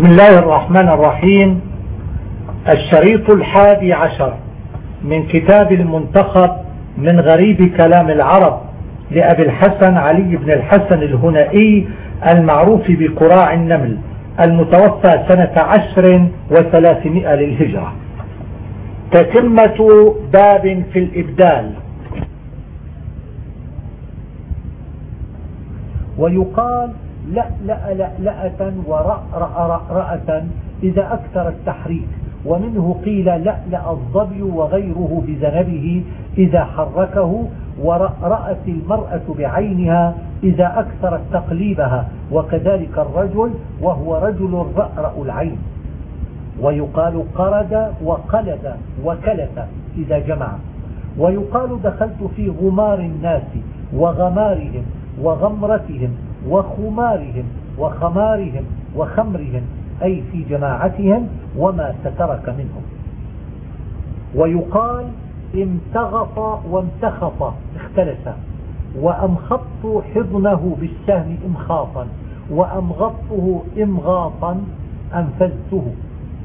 بسم الله الرحمن الرحيم. الشريط الحادي عشر من كتاب المنتخب من غريب كلام العرب لأبي الحسن علي بن الحسن الهنائي المعروف بقراع النمل المتوفى سنة عشر وثلاثمائة للهجرة. تتمة باب في الإبدال. ويقال لألأ لألأة ورأرأ رأة إذا أكثر التحريك. ومنه قيل لألأ الظبي وغيره بذنبه إذا حركه ورأرأت المرأة بعينها إذا أكثرت تقليبها. وكذلك الرجل وهو رجل رأرأ العين. ويقال قرد وقلد وكلت إذا جمع. ويقال دخلت في غمار الناس وغمارهم وغمرتهم وخمارهم وخمارهم وخمرهم أي في جماعتهم وما سترك منهم. ويقال امتغط وامتخط اختلس وأمخطت حضنه بالسهم إمخاطا وأمغطه إمغاطا أنفذته.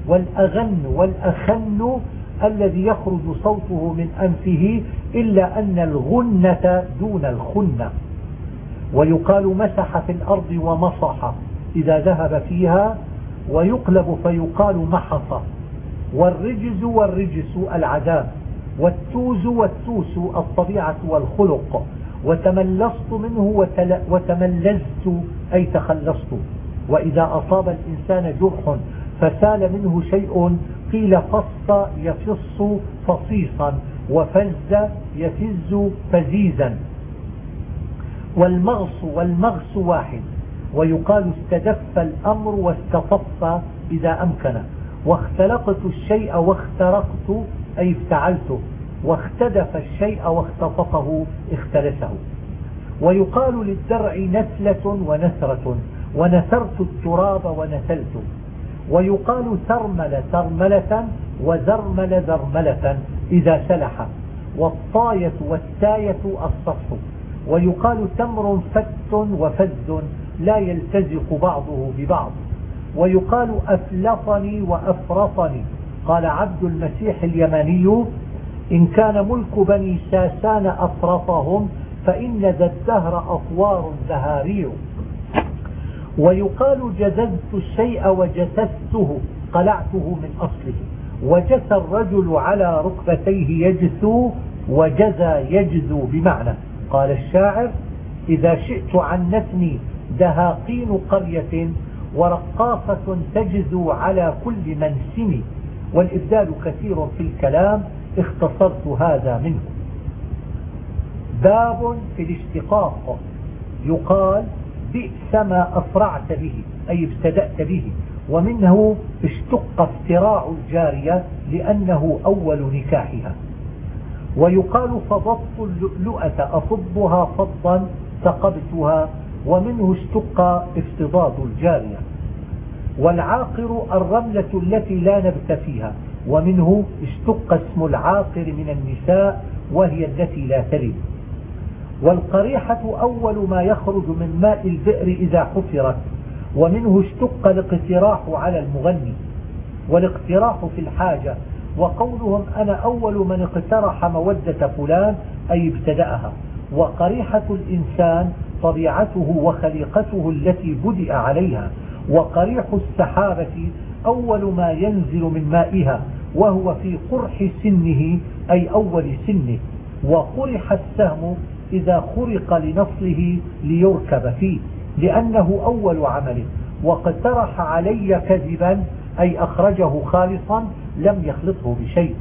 والأغن والأخن الذي يخرج صوته من أنفه إلا أن الغنة دون الخنة. ويقال مسح في الأرض ومصح إذا ذهب فيها ويقلب فيقال محص. والرجز والرجس العذاب والتوز والتوس الطبيعة والخلق. وتملصت منه وتملزت أي تخلصت. وإذا أصاب الإنسان جرح فسال منه شيء قيل فص يفص فصيصا وفز يفز فزيزا. والمغص والمغص واحد. ويقال استدف الأمر واستطف إذا أمكن. واختلقت الشيء واخترقت أي افتعلته واختدف الشيء واختطفه اختلسه. ويقال للدرع نسلة ونثرة. ونثرت التراب ونسلت ويقال ترمل ترملة وزرمل ذرملة إذا سلح. والطاية والتاية الصفح. ويقال تمر فت وفز لا يلتزق بعضه ببعض. ويقال أفلطني وأفرطني. قال عبد المسيح اليماني إن كان ملك بني ساسان أفرطهم فإن ذا الدهر أطوار زهاريع. ويقال جززت الشيء وجسسته قلعته من أصله. وجثى الرجل على ركبتيه يجثو وجزى يجزو بمعنى. قال الشاعر إذا شئت عنتني دهاقين قرية ورقاصة تجزو على كل منسم والإبدال كثير في الكلام اختصرت هذا منه. باب في الاشتقاق. يقال بئس ما أسرعت به أي ابتدأت به ومنه اشتق افتراع الجارية لأنه أول نكاحها. ويقال فضبط اللؤلؤة أفضها فضا ثقبتها ومنه اشتق افتضاض الجارية. والعاقر الرملة التي لا نبت فيها ومنه اشتق اسم العاقر من النساء وهي التي لا تلد. والقريحة أول ما يخرج من ماء البئر إذا حفرت ومنه اشتق الاقتراح على المغني. والاقتراح في الحاجة وقولهم أنا أول من اقترح مودة فلان أي ابتدأها. وقريحة الإنسان طبيعته وخليقته التي بدأ عليها. وقريح السحابة أول ما ينزل من مائها وهو في قرح سنه أي أول سنه. وقرح السهم إذا خرق لنصله ليركب فيه لأنه أول عمله. واقترح علي كذبا أي أخرجه خالصا لم يخلطه بشيء.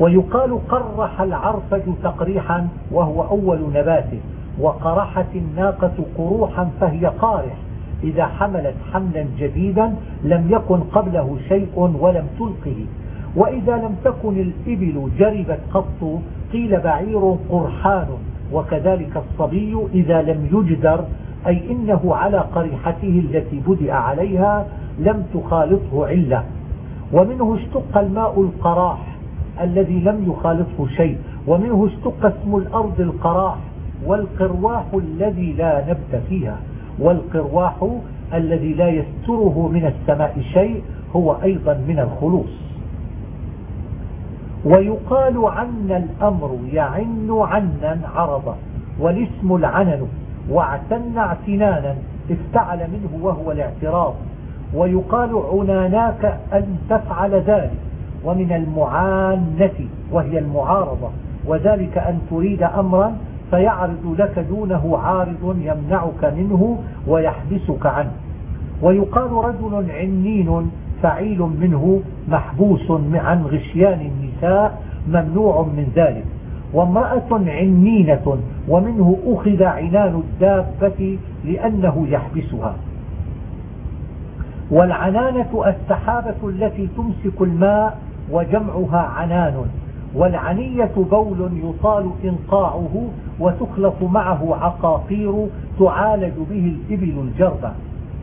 ويقال قرح العرفج تقريحا وهو أول نباته وقرحت الناقة قروحا فهي قارح. إذا حملت حملا جديدا لم يكن قبله شيء ولم تلقه. وإذا لم تكن الإبل جربت قط قيل بعير قرحان. وكذلك الصبي إذا لم يجدر أي إنه على قريحته التي بدأ عليها لم تخالطه علة ومنه اشتق الماء القراح الذي لم يخالطه شيء ومنه اشتق اسم الأرض القراح والقرواح الذي لا نبت فيها والقرواح الذي لا يستره من السماء شيء هو أيضا من الخلوص. ويقال عن الأمر يعن عنا عرضا والاسم العنن واعتن اعتنانا افتعل منه وهو الاعتراض. ويقال عناناك أن تفعل ذلك ومن المعانة وهي المعارضة وذلك أن تريد أمرا فيعرض لك دونه عارض يمنعك منه ويحبسك عنه. ويقال رجل عنين فعيل منه محبوس عن غشيان النساء ممنوع من ذلك. وامرأة عنينة ومنه أخذ عنان الدابة لأنه يحبسها. والعنانة السحابة التي تمسك الماء وجمعها عنان والعنية بول يطال إنقاعه وتخلط معه عقاقير تعالج به الإبل الجربة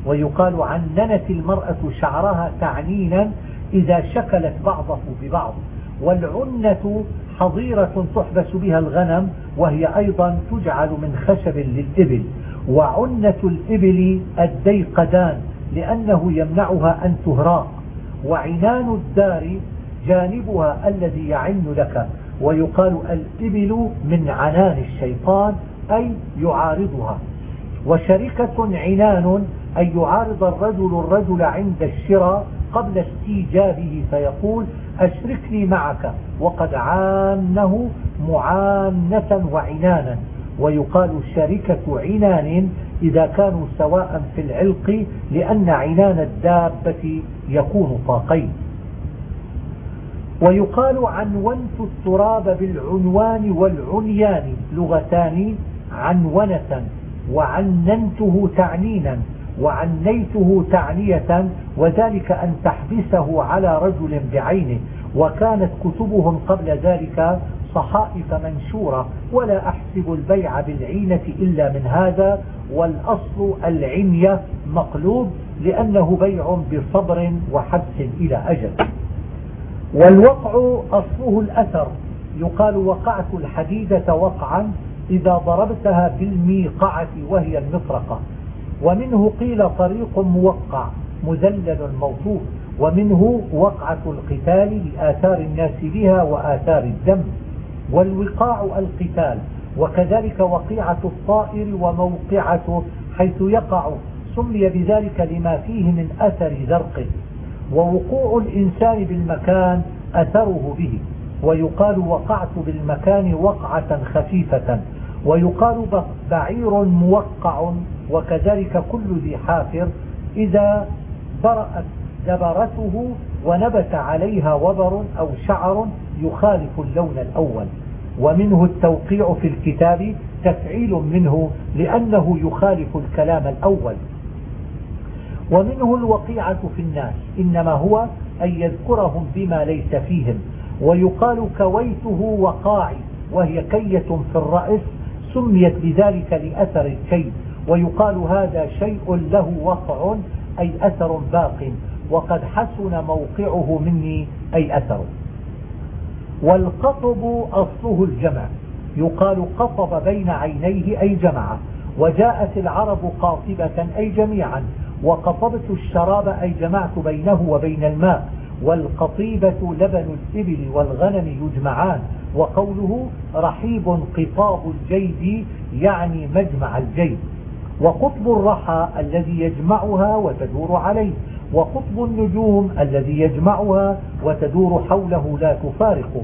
ويقال عننت المرأة شعرها تعنينا إذا شكلت بعضه ببعض. والعنة حظيرة تحبس بها الغنم وهي أيضا تجعل من خشب للإبل. وعنة الإبل الديقدان لأنه يمنعها أن تهراق. وعنان الدار جانبها الذي يعن لك. ويقال الإبل من عنان الشيطان أي يعارضها. وشركة عنان أن يعارض الرجل الرجل عند الشراء قبل استيجابه فيقول أشركني معك. وقد عانه معانة وعنانا. ويقال شركة عنان إذا كانوا سواء في العلق لأن عنان الدابة يكون طاقين. ويقال عنونت التراب بالعنوان والعنيان لغتان عنونة وعننته تعنينا وعنيته تعنية وذلك أن تحبسه على رجل بعينه وكانت كتبهم قبل ذلك صحائف منشورة ولا أحسب البيع بالعينة إلا من هذا والأصل العنية مقلوب لأنه بيع بصبر وحبس إلى أجل. والوقع أصله الأثر. يقال وقعت الحديدة وقعا إذا ضربتها بالميقعة وهي المفرقة. ومنه قيل طريق موقع مذلل موصوف ومنه وقعة القتال لآثار الناس بها وآثار الدم. والوقاع القتال وكذلك وقيعة الطائر وموقعته حيث يقع سمي بذلك لما فيه من أثر ذرقه ووقوع الإنسان بالمكان أثره به ويقال وقعت بالمكان وقعة خفيفة ويقال بعير موقع وكذلك كل ذي حافر إذا برأت دبرته ونبت عليها وبر أو شعر يخالف اللون الأول ومنه التوقيع في الكتاب تفعيل منه لأنه يخالف الكلام الأول. ومنه الوقيعة في الناس إنما هو أن يذكرهم بما ليس فيهم ويقال كويته وقاعي وهي كية في الرأس سميت بذلك لأثر الكي ويقال هذا شيء له وقع أي أثر باق وقد حسن موقعه مني أي أثر. والقطب أصله الجمع. يقال قطب بين عينيه أي جمعه وجاءت العرب قاطبة أي جميعا. وقطبت الشراب أي جمعت بينه وبين الماء. والقطيبة لبن الإبل والغنم يجمعان. وقوله رحيب قطاب الجيد يعني مجمع الجيد. وقطب الرحى الذي يجمعها وتدور عليه. وقطب النجوم الذي يجمعها وتدور حوله لا تفارقه.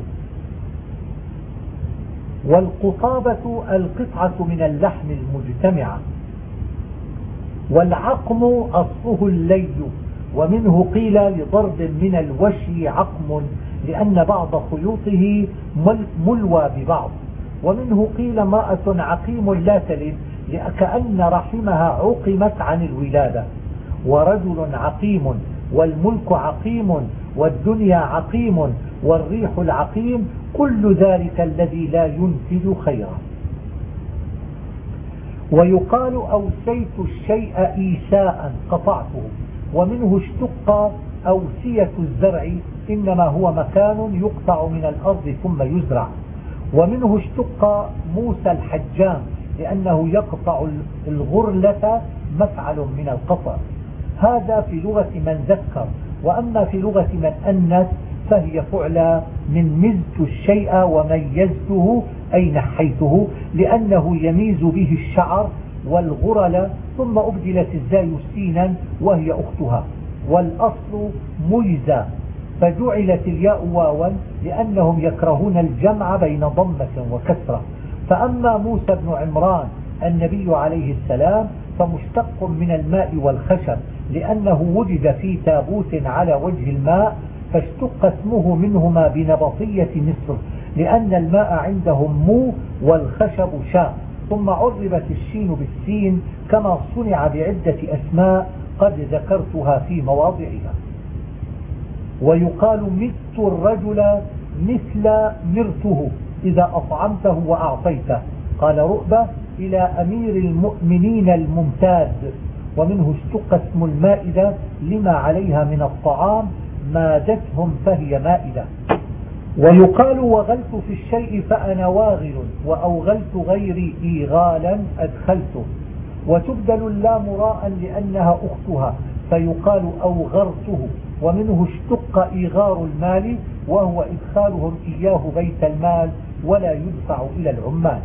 والقطابة القطعة من اللحم المجتمعة. والعقم أصله اللي ومنه قيل لضرب من الوشي عقم لأن بعض خيوطه ملوى ببعض. ومنه قيل امرأة عقيم لا تلد كأن رحمها عقمت عن الولادة. ورجل عقيم والملك عقيم والدنيا عقيم والريح العقيم كل ذلك الذي لا ينتج خيرا. ويقال أوسيت الشيء إيساء قطعته ومنه اشتق أوسية الزرع إنما هو مكان يقطع من الأرض ثم يزرع. ومنه اشتق موسى الحجام لأنه يقطع الغرلة مفعل من القطع. هذا في لغة من ذكر وأما في لغة من أنس فهي فعلى من مزت الشيء وميزته أي نحيته لأنه يميز به الشعر والغرل ثم أبدلت الزاي سينا وهي أختها. والأصل ميزة فجعلت الياء واوا لأنهم يكرهون الجمع بين ضمة وكسرة. فأما موسى بن عمران النبي عليه السلام فمشتق من الماء والخشب لأنه وجد في تابوت على وجه الماء فاشتق اسمه منهما بنبطية مصر لأن الماء عندهم مو والخشب شاء. ثم عربت الشين بالسين كما صنع بعدة أسماء قد ذكرتها في مواضعها. ويقال مت الرجل مثل مرته إذا أطعمته وأعطيته. قال رؤبة إلى أمير المؤمنين الممتاز ومنه اشتق اسم المائدة لما عليها من الطعام مادتهم فهي مائدة. ويقال وغلت في الشيء فأنا واغل وأوغلت غيري إيغالا أدخلته. وتبدل اللام راء لأنها أختها فيقال أوغرته. ومنه اشتق إيغار المال وهو إدخالهم إياه بيت المال ولا يدفع إلى العمال.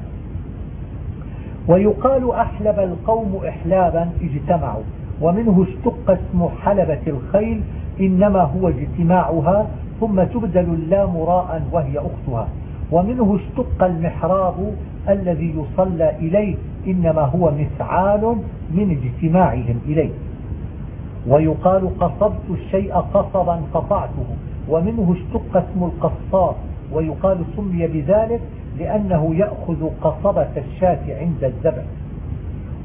ويقال أحلب القوم إحلابا اجتمعوا. ومنه اشتق اسم حلبة الخيل إنما هو اجتماعها ثم تبدل اللام راء وهي أختها. ومنه اشتق المحراب الذي يصلى إليه إنما هو مسعال من اجتماعهم إليه. ويقال قصبت الشيء قصبا قطعته. ومنه اشتق اسم القصاص ويقال سمي بذلك لأنه يأخذ قصبة الشاة عند الذبح.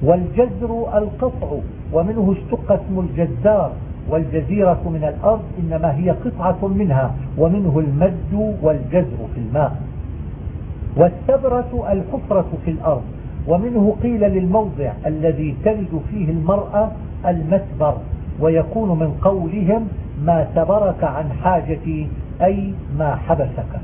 والجزر القطع ومنه اشتق اسم الجزار والجزيرة من الأرض إنما هي قطعة منها ومنه المد والجزر في الماء. والسبرة الحفرة في الأرض ومنه قيل للموضع الذي تلد فيه المرأة المسبر ويكون من قولهم ما سبرك عن حاجتي أي ما حبسك.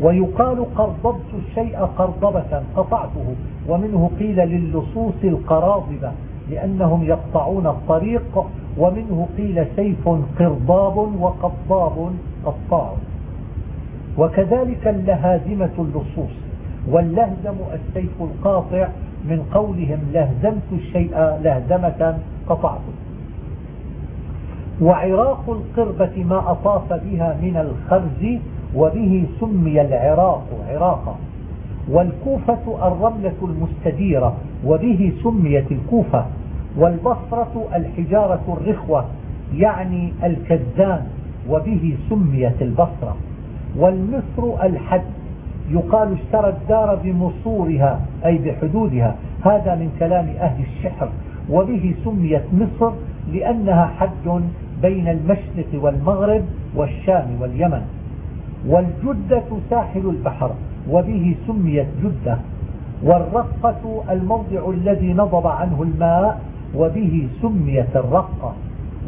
ويقال قرضبت الشيء قرضبة قطعته. ومنه قيل للصوص القراضبة لأنهم يقطعون الطريق. ومنه قيل سيف قرضاب وقضاب قطاع. وكذلك اللهازمة اللصوص. واللهزم السيف القاطع من قولهم لهزمت الشيء لهزمة قطعته. وعراق القربة ما أطاف بها من الخرز وبه سمي العراق عراقا. والكوفة الرملة المستديرة وبه سميت الكوفة. والبصرة الحجارة الرخوة يعني الكزان وبه سميت البصرة. والمصر الحد يقال اشترى الدار بمصورها أي بحدودها. هذا من كلام أهل الشحر. وبه سميت مصر لأنها حد بين المشرق والمغرب والشام واليمن. والجدة ساحل البحر وبه سميت جدة. والرقة الموضع الذي نضب عنه الماء وبه سميت الرقة.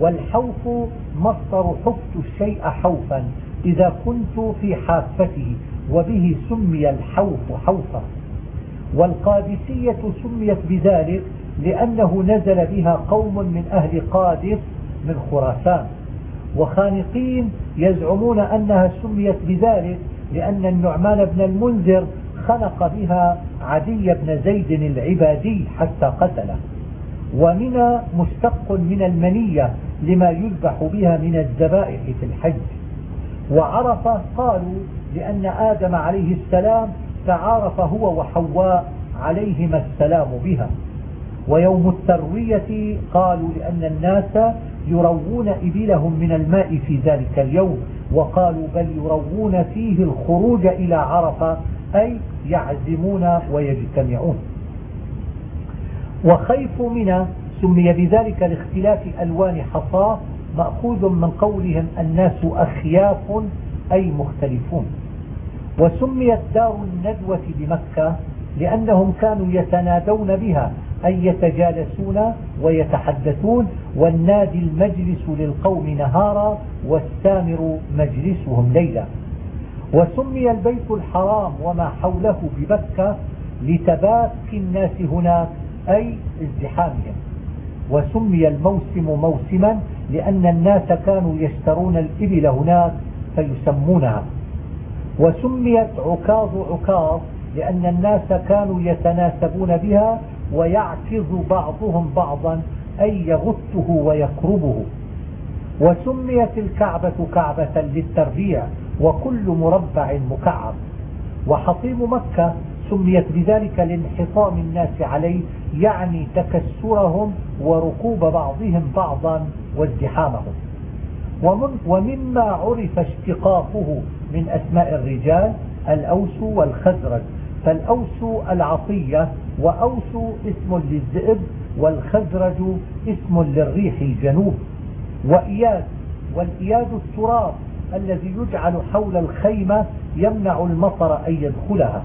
والحوف مصدر حفت الشيء حوفا إذا كنت في حافته وبه سمي الحوف حوفا. والقادسية سميت بذلك لأنه نزل بها قوم من أهل قادس من خراسان. وخانقين يزعمون أنها سميت بذلك لأن النعمان بن المنذر خنق بها عدي بن زيد العبادي حتى قتله. ومنى مشتق من المنية لما يذبح بها من الذبائح في الحج. وعرفة قالوا لأن آدم عليه السلام تعارف هو وحواء عليهما السلام بها. ويوم التروية قالوا لأن الناس يروون إبلهم من الماء في ذلك اليوم وقالوا بل يروون فيه الخروج إلى عرفة أي يعزمون ويجتمعون. وخيف منى سمي بذلك لاختلاف ألوان حصاه مأخوذ من قولهم الناس أخياف أي مختلفون. وسميت دار الندوة بمكة لأنهم كانوا يتنادون بها أي يتجالسون ويتحدثون والنادي المجلس للقوم نهارا والسامر مجلسهم ليلا. وسمي البيت الحرام وما حوله ببكة لتباك الناس هناك أي ازدحامهم. وسمي الموسم موسما لأن الناس كانوا يشترون الإبل هناك فيسمونها. وسميت عكاظ عكاظ لأن الناس كانوا يتناسبون بها ويعكظ بعضهم بعضا أي يغثه ويكربه. وسميت الكعبة كعبة للتربيع وكل مربع مكعب. وحطيم مكة سميت بذلك لانحطام الناس عليه يعني تكسرهم وركوب بعضهم بعضا وازدحامهم. ومن ومما عرف اشتقاقه من أسماء الرجال الأوس والخزرج. فالأوس العطية وأوس اسم للذئب والخزرج اسم للريح الجنوب. وإياد والإياد التراب الذي يجعل حول الخيمة يمنع المطر أن يدخلها.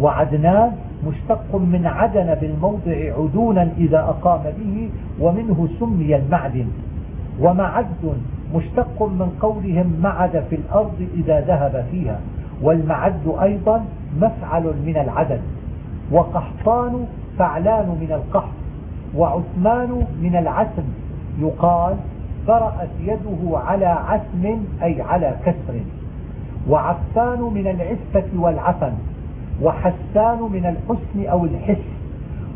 وعدنان مشتق من عدن بالموضع عدونا إذا أقام به ومنه سمي المعدن. ومعد مشتق من قولهم معد في الأرض إذا ذهب فيها. والمعد أيضا مفعل من العدد وقحطان فعلان من القحط وعثمان من العسم. يقال برأت يده على عسم أي على كسر. وعفان من العفة والعفن وحسان من الحسن أو الحس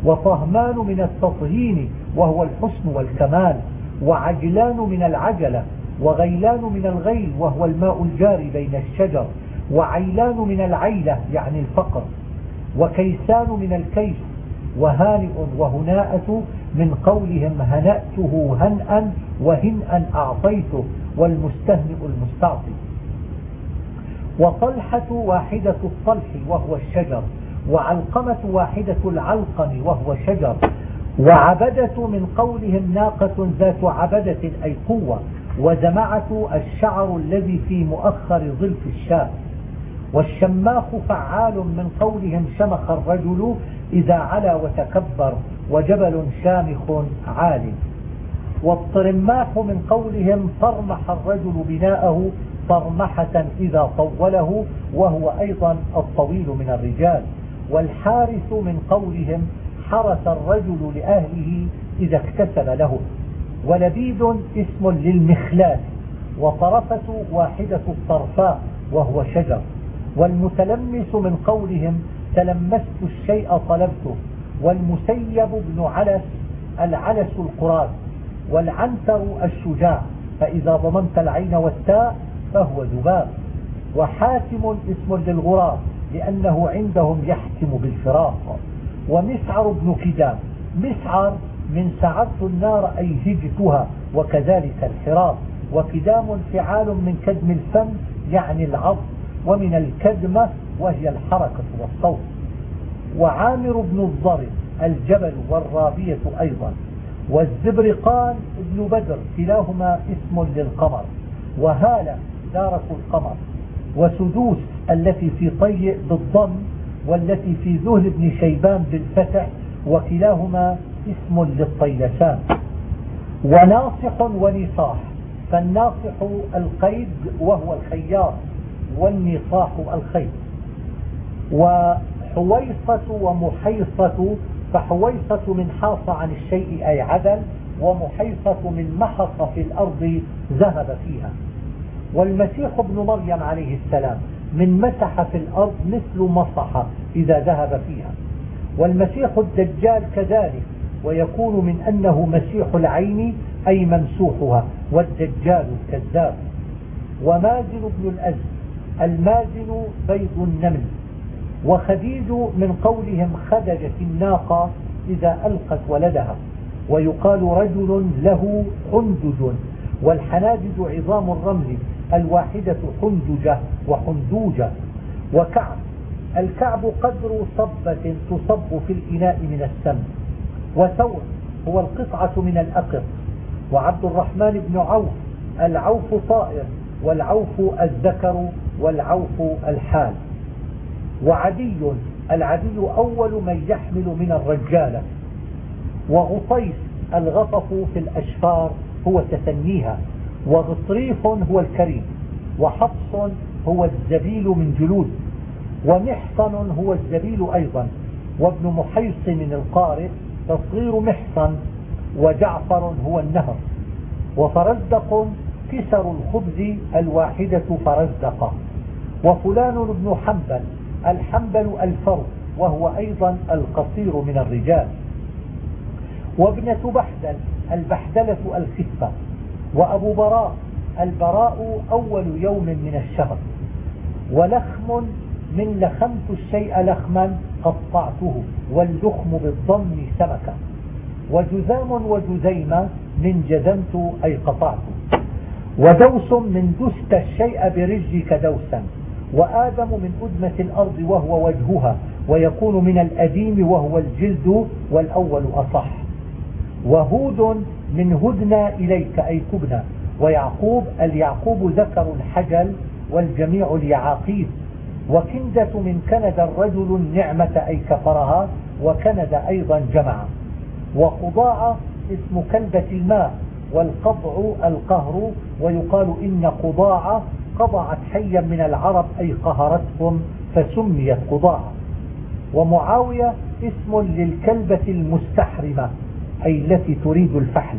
وطهمان من التطهين وهو الحسن والكمال وعجلان من العجلة وغيلان من الغيل وهو الماء الجاري بين الشجر وعيلان من العيلة يعني الفقر. وكيسان من الكيس وهانئ وهناءة من قولهم هنأته هنأ وهنأ أعطيته والمستهنئ المستعطي. وطلحة واحدة الطلح وهو الشجر وعلقمة واحدة العلقم وهو شجر. وعبدة من قولهم ناقة ذات عبدة أي قوة. وزمعة الشعر الذي في مؤخر ظلف الشاة. والشماخ فعال من قولهم شمخ الرجل إذا علا وتكبر وجبل شامخ عال. والطرماح من قولهم طرمح الرجل بناءه طرمحة إذا طوله وهو أيضا الطويل من الرجال. والحارث من قولهم حرس الرجل لأهله إذا اكتسب له. ولبيد اسم للمخلال وطرفة واحدة الطرفاء وهو شجر. والمتلمس من قولهم تلمست الشيء طلبته. والمسيب بن علس العلس القراد والعنتر الشجاع فإذا ضمنت العين والتاء فهو ذباب. وحاتم اسم للغراب لأنه عندهم يحتم بالفراق. ومسعر بن كدام مسعر من سعرت النار أي هجتها وكذلك الحراق. وكدام فعال من كدم الفم يعني العض ومن الكدمة وهي الحركة والصوت. وعامر بن الضرب الجبل والرابية أيضا. والزبرقان ابن بدر كلاهما اسم للقمر. وهالة دارة القمر. وسدوس التي في طيء بالضم والتي في ذهل بن شيبان بالفتح وكلاهما اسم للطيلسان. وناصح ونصاح. فالناصح القيد وهو الخيار. والنصاح الخيط وحويصة ومحيصة فحويصة من حاص عن الشيء أي عدل ومحيصة من محص في الأرض ذهب فيها. والمسيح ابن مريم عليه السلام من مسح في الأرض مثل مصح إذا ذهب فيها. والمسيح الدجال كذلك ويكون من أنه مسيح العين أي ممسوحها والدجال الكذاب. ومازن بن الأزد المازن بيض النمل وخديج من قولهم خدجت الناقة إذا ألقت ولدها ويقال رجل له حندج والحنادج عظام الرمل الواحدة حندجة وحندوجة وكعب الكعب قدر صبة تصب في الإناء من السم وثور هو القطعة من الأقط وعبد الرحمن بن عوف العوف طائر والعوف الذكر والعوف الحال. وعدي العدي أول من يحمل من الرجالة وغطيس الغطف في الأشفار هو تثنيها. وغطريف هو الكريم. وحفص هو الزبيل من جلود. ومحصن هو الزبيل أيضا. وابن محيصن القارئ تصغير محصن. وجعفر هو النهر. وفرزدق كسر الخبز الواحدة فرزدقة وفلان بن حنبل الحنبل الفرد وهو أيضا القصير من الرجال. وابنة بحدل البحدلة الخفة. وأبو براء البراء أول يوم من الشهر. ولخم من لخمت الشيء لخما قطعته واللخم بالضم سمكة وجزام وجزيمة من جزمت أي قطعت ودوس من دست الشيء برجك دوسا. وآدم من أدمة الأرض وهو وجهها ويكون من الأديم وهو الجلد والأول أصح. وهود من هدنا إليك أي كبنا ويعقوب اليعقوب ذكر الحجل والجميع اليعاقيب وكندة من كند الرجل النعمة أي كفرها وكند أيضا جمع. وقضاعة اسم كلبة الماء والقضع القهر ويقال إن قضاعة قضعت حيا من العرب أي قهرتهم فسميت قضاعة ومعاوية اسم للكلبة المستحرمة أي التي تريد الفحل.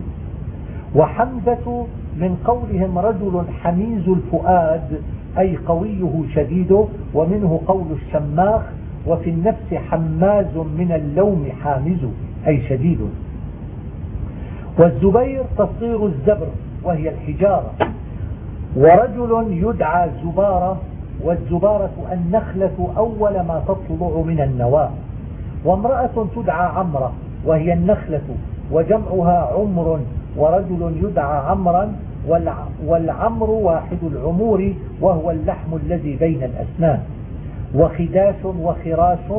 وحمزة من قولهم رجل حميز الفؤاد أي قويه شديد ومنه قول الشماخ وفي النفس حماز من اللوم حامز أي شديد. والزبير تصير الزبر وهي الحجارة. ورجل يدعى زبارة والزبارة النخلة أول ما تطلع من النواة. وامرأة تدعى عمرة وهي النخلة وجمعها عمر ورجل يدعى عمرا والعمر واحد العمور وهو اللحم الذي بين الأسنان. وخداش وخراش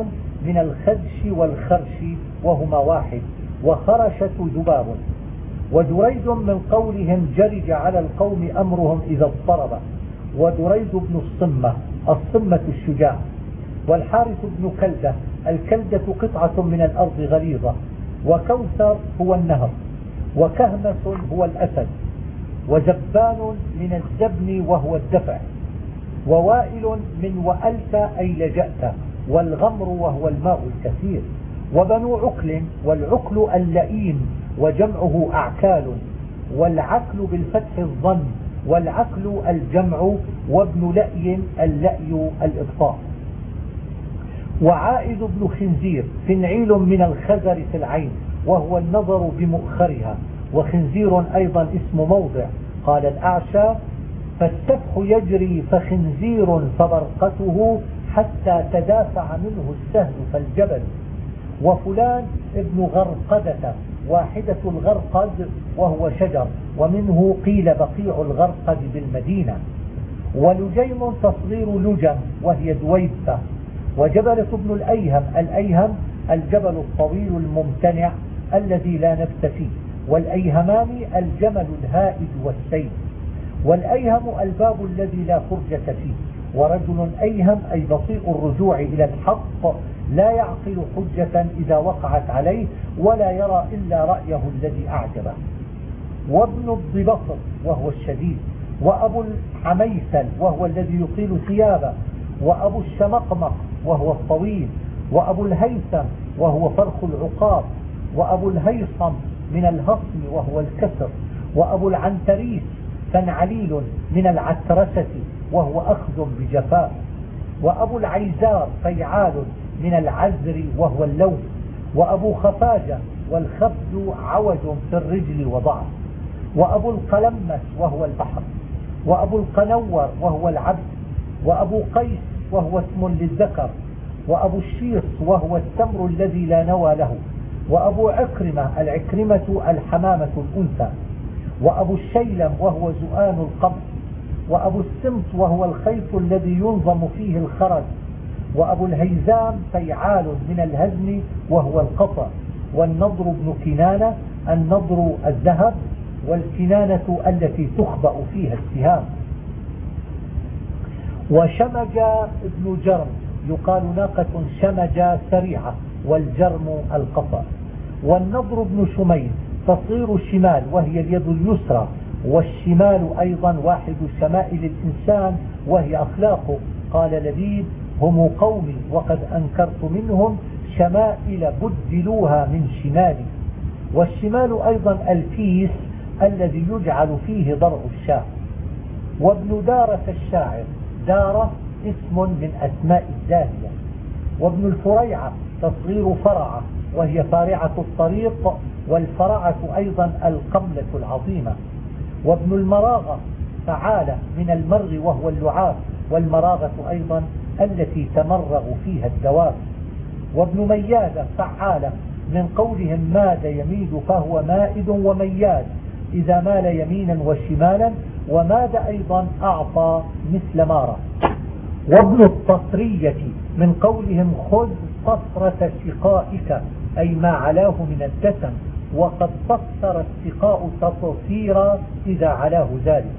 من الخدش والخرش وهما واحد. وخرشة ذباب. ودريد من قولهم جرج على القوم أمرهم إذا اضطرب. ودريد بن الصمة الصمة الشجاع. والحارث بن كلدة الكلدة قطعة من الأرض غليظة. وكوثر هو النهر. وكهمس هو الأسد. وزبان من الزبن وهو الدفع. ووائل من وألت أي لجأت. والغمر وهو الماء الكثير. وبنو عكل والعكل اللئيم. وجمعه أعكال والعكل بالفتح الظن والعكل الجمع وابن لأي اللأي الإطفاء. وعائد بن خنزير فنعيل من الخزر في العين وهو النظر بمؤخرها. وخنزير أيضا اسم موضع. قال الأعشى فالسفح يجري فخنزير فبرقته حتى تدافع منه السهل فالجبل. وفلان ابن غرقدة. واحدة الغرقد وهو شجر ومنه قيل بقيع الغرقد بالمدينة. ولجيم تصغير لجم وهي دويبة. وجبلة ابن الأيهم الأيهم الجبل الطويل الممتنع الذي لا نفس فيه والأيهمان الجمل الهائج والسيف والأيهم الباب الذي لا فرجة فيه ورجل أيهم أي بطيء الرجوع إلى الحق لا يعقل حجة إذا وقعت عليه ولا يرى إلا رأيه الذي أعجبه. وابن الضبصر وهو الشديد وأبو الحميسل وهو الذي يطيل ثيابه وأبو الشمقمق وهو الطويل وأبو الهيثم وهو فرخ العقاب وأبو الهيصم من الهصم وهو الكسر وأبو العنتريس فنعليل من العترسة وهو أخذ بجفاء وأبو العيزار فيعال من العزر وهو اللون وأبو خفاجة والخفز عوج في الرجل وضعف وأبو القلمس وهو البحر وأبو القنور وهو العبد وأبو قيس وهو اسم للذكر وأبو الشيص وهو التمر الذي لا نوى له وأبو عكرمة العكرمة الحمامة الأنثى وأبو الشيلم وهو زؤان القبر وأبو السمت وهو الخيط الذي ينظم فيه الخرج وأبو الهيزام فيعال من الهزم وهو القطع. والنضر بن كنانة النضر الذهب والكنانة التي تخبأ فيها السهام. وشمج ابن جرم يقال ناقة شمج سريعة والجرم القطع. والنضر بن شميل تصير الشمال وهي اليد اليسرى والشمال أيضا واحد شمائل الإنسان وهي أخلاقه. قال لبيد هم قومي وقد أنكرت منهم شمائل بدلوها من شمالي والشمال أيضا الكيس الذي يجعل فيه ضرع الشاة. وابن دارة الشاعر دارة اسم من أسماء الداهية. وابن الفريعة تصغير فرعة وهي فارعة الطريق والفرعة أيضا القملة العظيمة. وابن المراغة فعالة من المرغ وهو اللعاب. والمراغة أيضا التي تمرغ فيها الدواب. وابن ميادة فعالة من قولهم ماد يميد فهو مائد ومياد إذا مال يمينا وشمالا وماد أيضا أعطى مثل مارة. وابن التصرية من قولهم خذ قصرة شقائك أي ما علاه من الدسم وقد فسر السقاء تطصيرا إذا علاه ذلك.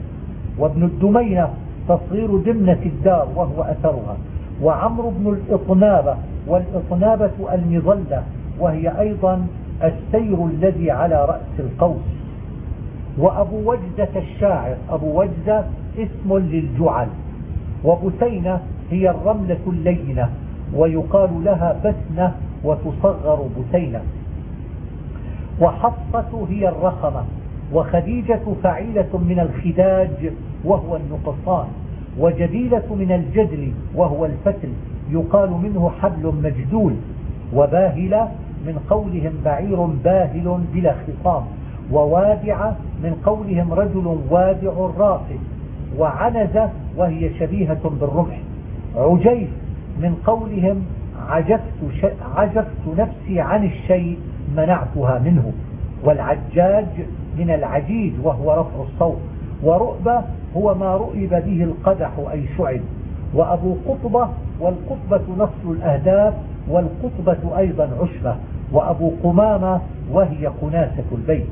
وابن الدمينة تصغير دمنة الدار وهو أثرها. وعمر بن الإطنابة والإطنابة المظلة وهي أيضا السير الذي على رأس القوس. وأبو وجدة الشاعر أبو وجدة اسم للجعل. وبسينة هي الرملة اللينة ويقال لها بسنة وتصغر بسينة. وحفصة هي الرخمة وخديجة فعيلة من الخداج وهو النقصان وجديلة من الجدل وهو الفتل يقال منه حبل مجدول وباهلة من قولهم بعير باهل بلا خصام ووادع من قولهم رجل وادع راقد وعنزة وهي شبيهة بالرمح. عجيف من قولهم عجبت, عجبت نفسي عن الشيء منعتها منه والعجاج من العجيج وهو رفع الصوت ورؤبة هو ما رؤب به القدح أي شعب. وأبو قطبة والقطبة نصل الأهداف والقطبة أيضا عشبة وأبو قمامة وهي قناسة البيت.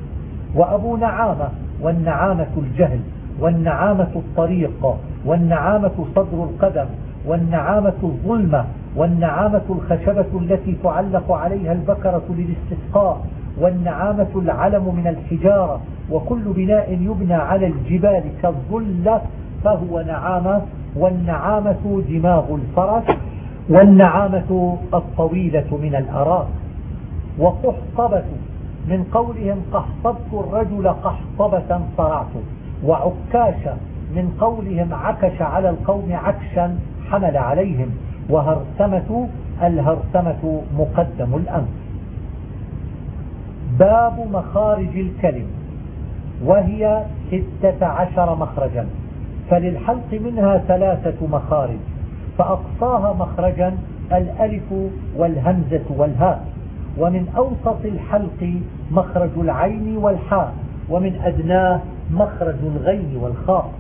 وأبو نعامة والنعامة الجهل. والنعامة الطريق. والنعامة صدر القدم. والنعامة الظلمة. والنعامة الخشبة التي تعلق عليها البكرة للاستسقاء. والنعامة العلم من الحجارة وكل بناء يبنى على الجبال كالظلة فهو نعامة والنعامة دماغ الفرس والنعامة الطويلة من الأراك وقحطبة من قولهم قحطبت الرجل قحطبة صرعته وعكاشة من قولهم عكش على القوم عكشا حمل عليهم. وهرسمة الهرسمة مقدم الأنف باب مخارج الكلم وهي ستة عشر مخرجا. فللحلق منها ثلاثة مخارج فأقصاها مخرجا الألف والهمزة والهاء ومن أوسط الحلق مخرج العين والحاء ومن أدناه مخرج الغين والخاء.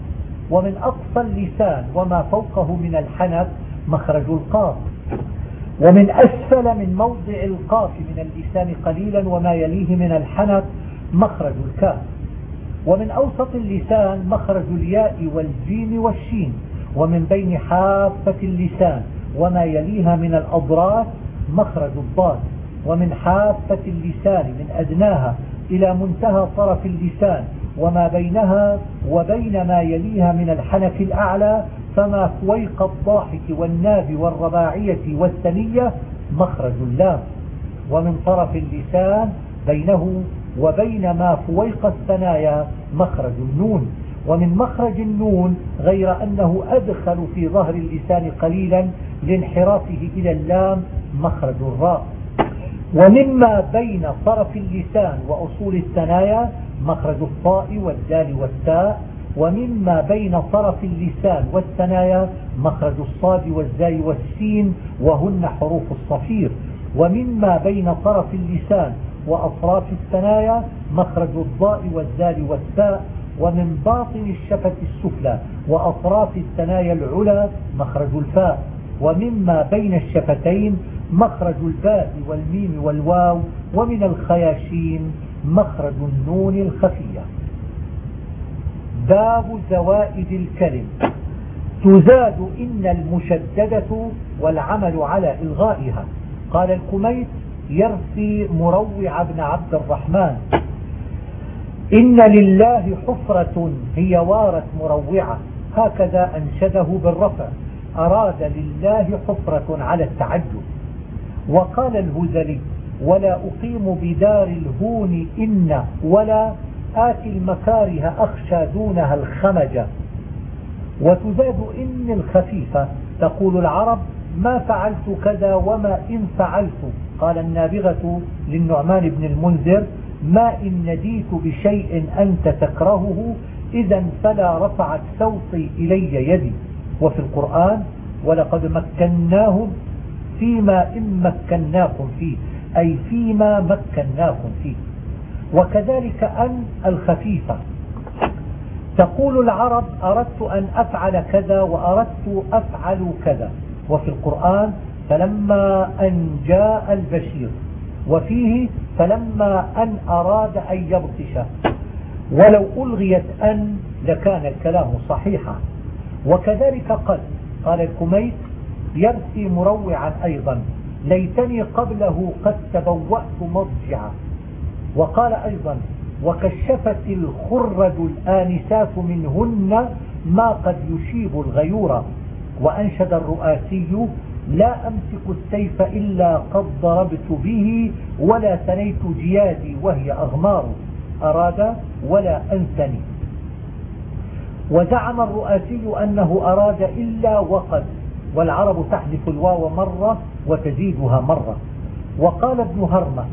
ومن أقصى اللسان وما فوقه من الحنف مخرج القاف. ومن أسفل من موضع القاف من اللسان قليلا وما يليه من الحنف مخرج الكاف. ومن أوسط اللسان مخرج الياء والجيم والشين. ومن بين حافة اللسان وما يليها من الأضراس مخرج الضاد. ومن حافة اللسان من أدناها إلى منتهى طرف اللسان. وما بينها وبين ما يليها من الحنف الأعلى فما فويق الضاحك والناب والرباعية والثنية مخرج اللام ومن طرف اللسان بينه وبين ما فويق الثنايا مخرج النون ومن مخرج النون غير أنه أدخل في ظهر اللسان قليلا لانحرافه إلى اللام مخرج الراء. ومما بين طرف اللسان وأصول الثنايا مخرج الطاء والدال والتاء ومما بين طرف اللسان والثنايا مخرج الصاد والزاي والسين وهن حروف الصفير. ومما بين طرف اللسان وأطراف الثنايا مخرج الضاء والزال والتاء ومن باطن الشفة السفلى وأطراف الثنايا العلى مخرج الفاء. ومما بين الشفتين مخرج الباء والميم والواو. ومن الخياشيم مخرج النون الخفية. باب زوائد الكلم. تزاد إن المشددة والعمل على إلغائها. قال الكميت يرثي مروع بن عبد الرحمن. إن لله حفرة هي وارت مروعة. هكذا أنشده بالرفع. أراد لله حفرة على التعجب وقال الهذلي ولا أقيم بدار الهون إن ولا آتي المكاره أخشى دونها الخمج. وتزاد إن الخفيفة تقول العرب ما فعلت كذا وما إن فعلت. قال النابغة للنعمان بن المنذر ما إن نديت بشيء أنت تكرهه إذا فلا رفعت صوتي إلي يدي. وفي القرآن ولقد مكناهم فيما إن مكناكم فيه أي فيما مكناكم فيه. وكذلك أن الخفيفة. تقول العرب أردت أن أفعل كذا وأردت أفعل كذا. وفي القرآن فلما أن جاء البشير. وفيه فلما أن أراد أن يبطش. ولو ألغيت أن لكان الكلام صحيحا. وكذلك قد قال الكميت يرثي مروعا أيضا. ليتني قبله قد تبوأت مضجعا وقال أيضا وكشفت الخرد الآنسات منهن ما قد يشيب الغيور. وأنشد الرؤاسي لا أمسك السيف إلا قد ضربت به ولا ثنيت جيادي وهي أغمار. أراد ولا أنثني. وزعم الرؤاسي أنه أراد إلا وقد والعرب تحذف الواو مرة وتزيدها مرة. وقال ابن هرمة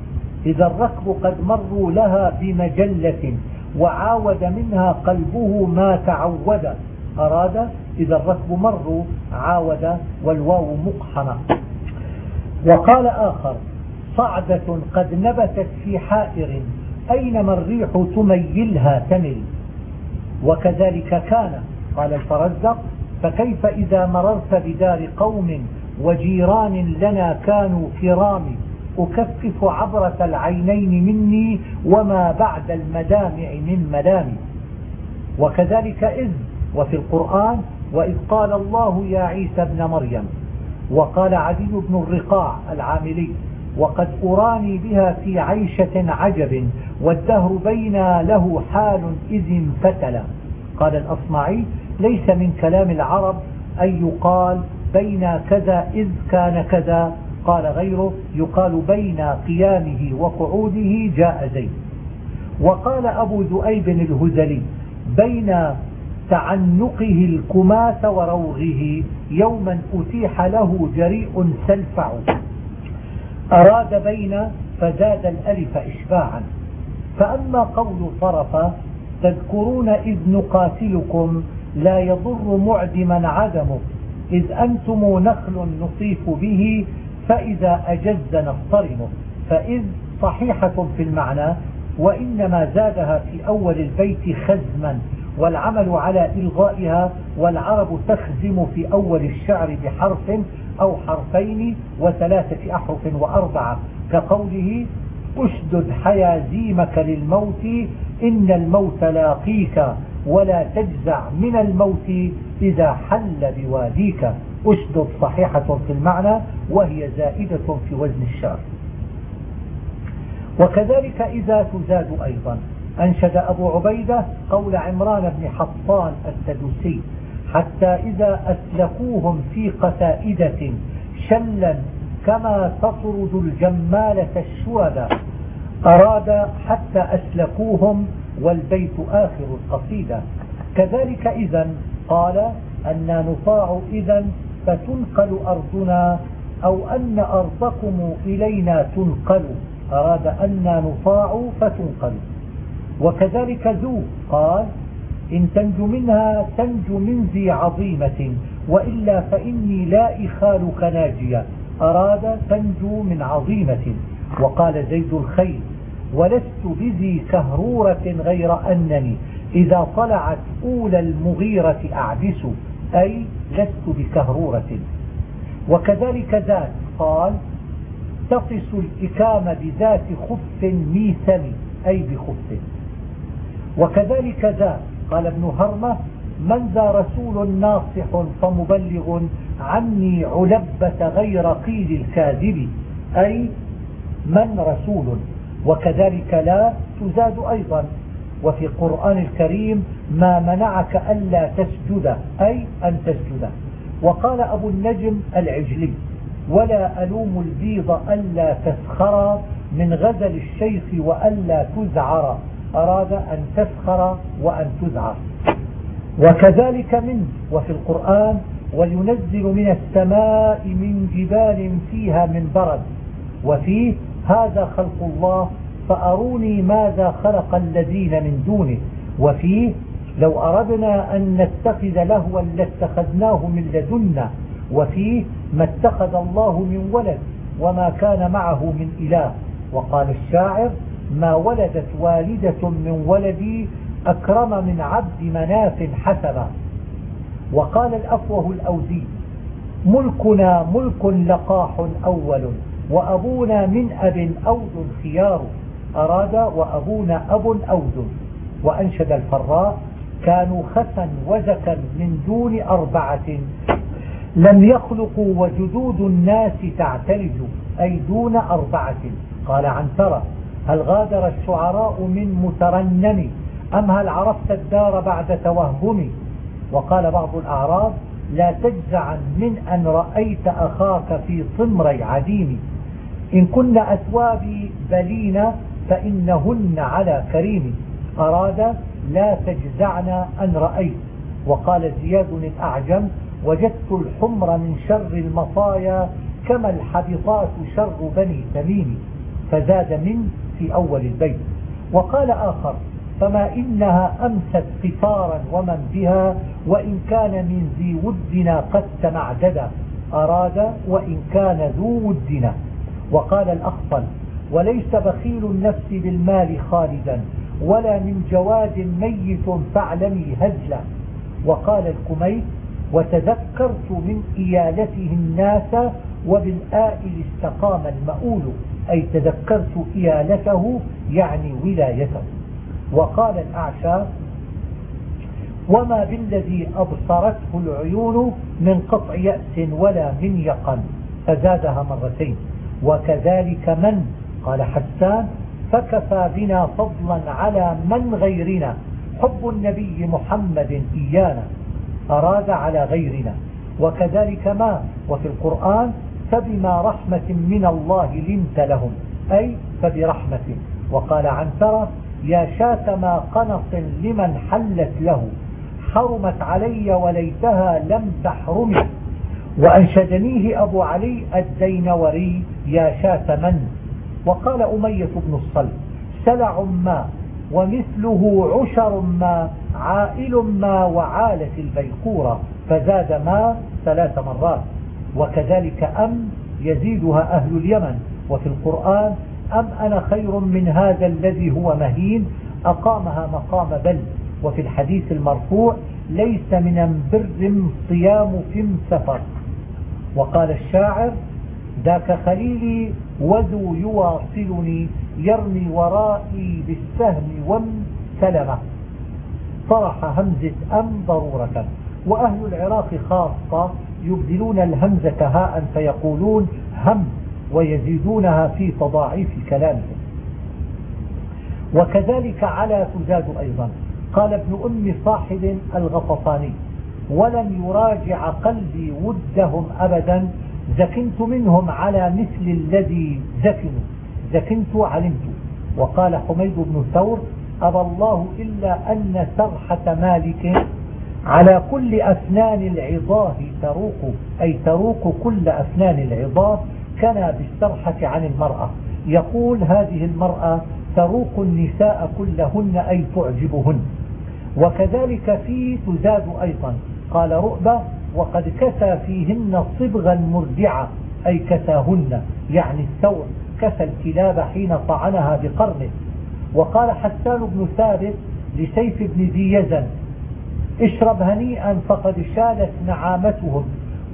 إذا الركب قد مروا لها بمجلة وعاود منها قلبه ما تعود. أراد؟ إذا الركب مروا عاود والواو مقحنة. وقال آخر صعدة قد نبتت في حائر أينما الريح تميلها تمل. وكذلك كان قال الفرزق فكيف إذا مررت بدار قوم وجيران لنا كانوا كرام؟ أكفف عبرة العينين مني وما بعد المدامع من ملامي. وكذلك إذ وفي القرآن وإذ قال الله يا عيسى ابن مريم وقال عدي بن الرقاع العاملي وقد أراني بها في عيشة عجب والدهر بين له حال إذ انفتل. قال الأصمعي ليس من كلام العرب أن يقال بين كذا إذ كان كذا. قال غيره يقال بين قيامه وقعوده جاء زيد. وقال أبو ذؤيب الهزلي بين تعنقه الكماس وروغه يوما أتيح له جريء سلفع. أراد بين فزاد الألف إشباعا. فأما قول طرف تذكرون إذ نقاتلكم لا يضر معدما عدمه. إذ أنتم نخل نطيف به فإذا أجز نصطرمه فإذ صحيحة في المعنى وإنما زادها في أول البيت خزما والعمل على إلغائها والعرب تخزم في أول الشعر بحرف أو حرفين وثلاثة أحرف وأربعة. كقوله أشدد حيازيمك للموت إن الموت لاقيك ولا تجزع من الموت إذا حل بواديك. أشدد صحيحة في المعنى وهي زائدة في وزن الشعر وكذلك إذا تزاد أيضا. أنشد أبو عبيدة قول عمران بن حطان السدوسي حتى إذا أسلكوهم في قتائدة شلا كما تطرد الجمالة الشوذا أراد حتى أسلكوهم والبيت آخر القصيدة. كذلك إذا قال أن نطاع إذا فتنقل أرضنا أو أن أرضكم إلينا تنقل. أراد أن نطاع فتنقل. وكذلك ذو قال إن تنج منها تنج من ذي عظيمة وإلا فإني لا إخالك ناجية. أراد تنجو من عظيمة. وقال زيد الخيل ولست بذي كهرورة غير أنني. إذا طلعت أولى المغيرة أعبس أي لست بكهرورة. وكذلك ذات قال تقس الإكام بذات خف ميسم أي بخف. وكذلك ذا قال ابن هرمة من ذا رسول ناصح فمبلغ عني علبة غير قيل الكاذب أي من رسول. وكذلك لا تزاد أيضا. وفي القرآن الكريم ما منعك ألا تسجد أي أن تسجد. وقال أبو النجم العجلي ولا ألوم البيض ألا تسخر من غزل الشيخ وألا تزعر أراد أن تسخر وأن تزعر. وكذلك من وفي القرآن وينزل من السماء من جبال فيها من برد وفيه هذا خلق الله فأروني ماذا خلق الذين من دونه. وفيه لو أردنا أن نتخذ لهوا لاتخذناه من لدنا. وفيه ما اتخذ الله من ولد وما كان معه من إله. وقال الشاعر ما ولدت والدة من ولدي أكرم من عبد مناف حسبا وقال الأفوه الأوزي ملكنا ملك لقاح أول وأبونا من أب أود خيار. أراد وأبونا أب أود وأنشد الفراء كانوا خسا وزكا من دون أربعة. لم يخلقوا وجدود الناس تعتلج أي دون أربعة. قال عنترة هل غادر الشعراء من مترنم؟ أم هل عرفت الدار بعد توهم وقال بعض الأعراب لا تجزعا من أن رأيت أخاك في صمري عديم. إن كن أثوابي بلين فإنهن على كريم. أراد لا تجزعن أن رأيت. وقال زياد الأعجم وجدت الحمر من شر المطايا كما الحبطات شر بني تميم. فزاد من في أول البيت. وقال آخر فما إنها أمست قفارا ومن بها وإن كان من ذي ودنا قد تمعددا. أراد وإن كان ذو ودنا. وقال الأخطل وليس بخيل النفس بالمال خالدا ولا من جواد ميت فاعلمي هزلا. وقال الكميت وتذكرت من إيالته الناس وبالآئل استقام المؤول. أي تذكرت إيالته يعني ولايته. وقال الأعشى وما بالذي أبصرته العيون من قطع يأس ولا من يقن. فزادها مرتين. وكذلك من قال حسان فكفى بنا فضلا على من غيرنا. حب النبي محمد إيانا أراد على غيرنا. وكذلك ما وفي القرآن فبما رحمة من الله لنت لهم. أي فبرحمة. وقال عنترة يا شاة ما قنص لمن حلت له. حرمت علي وليتها لم تحرمي وأنشدنيه أبو علي الدينوري يا شاة من وقال أمية بن الصلب سلع ما ومثله عشر ما عائل ما وعالت البيقورة فزاد ما ثلاث مرات. وكذلك أم يزيدها أهل اليمن. وفي القرآن أم أنا خير من هذا الذي هو مهين؟ أقامها مقام بل. وفي الحديث المرفوع ليس من بر صيام في سفر. وقال الشاعر ذاك خليلي وذو يواصلني يرمي ورائي بالسهم وامسلمه طرح همزة أم ضرورة. وأهل العراق خاصة يبدلون الهمزة هاء فيقولون هم ويزيدونها في تضاعيف كلامهم وكذلك على تزاد أيضا. قال ابن أم صاحب الغطفاني ولم يراجع قلبي ودهم أبدا زكنت منهم على مثل الذي زكنوا. زكنت علمت وقال حميد بن ثور أبى الله إلا أن سرحة مالك على كل أفنان العظاه تروق أي تروق كل أفنان العظاه كان بالسرحة عن المرأة. يقول هذه المرأة تروق النساء كلهن أي تعجبهن. وكذلك في تزاد أيضا. قال رؤبة وقد كسى فيهن صبغا مردعة أي كساهن يعني الثور كسى الكلاب حين طعنها بقرنه. وقال حسان بن ثابت لسيف بن ذي يزن اشرب هنيئا فقد شالت نعامتهم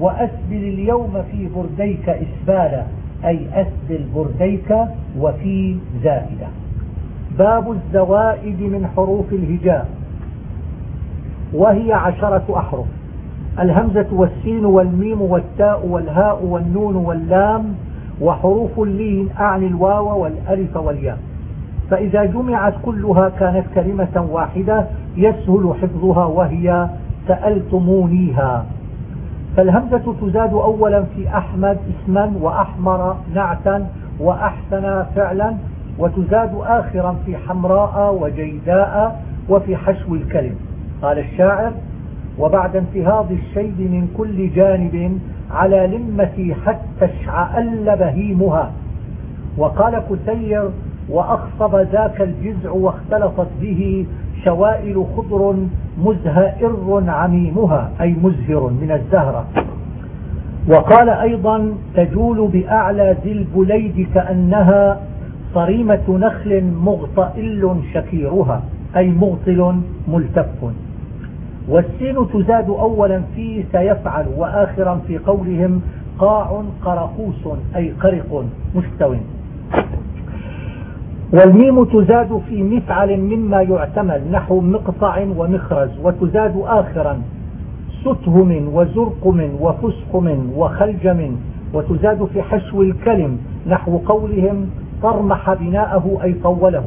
وأسبل اليوم في برديك إسبالا أي أسبل برديك وفي زائدة. باب الزوائد من حروف الهجاء وهي عشرة أحرف. الهمزة والسين والميم والتاء والهاء والنون واللام وحروف اللين أعني الواو والألف والياء. فإذا جمعت كلها كانت كلمة واحدة يسهل حفظها وهي سألتمونيها. فالهمزة تزاد أولا في أحمد اسما وأحمر نعتا وأحسن فعلا وتزاد آخرا في حمراء وجيداء وفي حشو الكلم. قال الشاعر وبعد انتهاض الشيب من كل جانب على لمتي حتى اشعأل بهيمها. وقال كثير وأخصب ذاك الجزع واختلطت به شوائل خضر مزهئر عميمها أي مزهر من الزهرة. وقال أيضا تجول بأعلى ذي البليد كأنها صريمة نخل مغطئل شكيرها أي مغطل ملتف. والسين تزاد أولا في سيفعل وآخرا في قولهم قاع قرقوس أي قرق مستو. والميم تزاد في مفعل مما يعتمل نحو مقطع ومخرز وتزاد آخرا ستهم وزرقم وفسقم وخلجم وتزاد في حشو الكلم نحو قولهم طرمح بناءه أي طوله.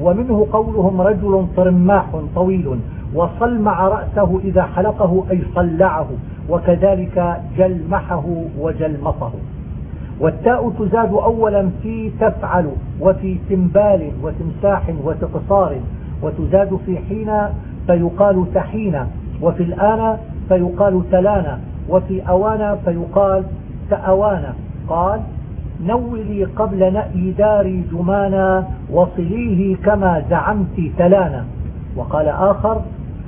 ومنه قولهم رجل طرماح طويل وصلمع رأسه إذا حلقه أي صلعه وكذلك جلمحه وجلمطه. والتاء تزاد أولا في تفعل وفي تنبال وتمساح وتقصار وتزاد في حين فيقال تحين وفي الآن فيقال تلانا وفي أوانا فيقال تأوانا قال نولي قبل نأي داري جمانا وصليه كما زعمت تلانا. وقال آخر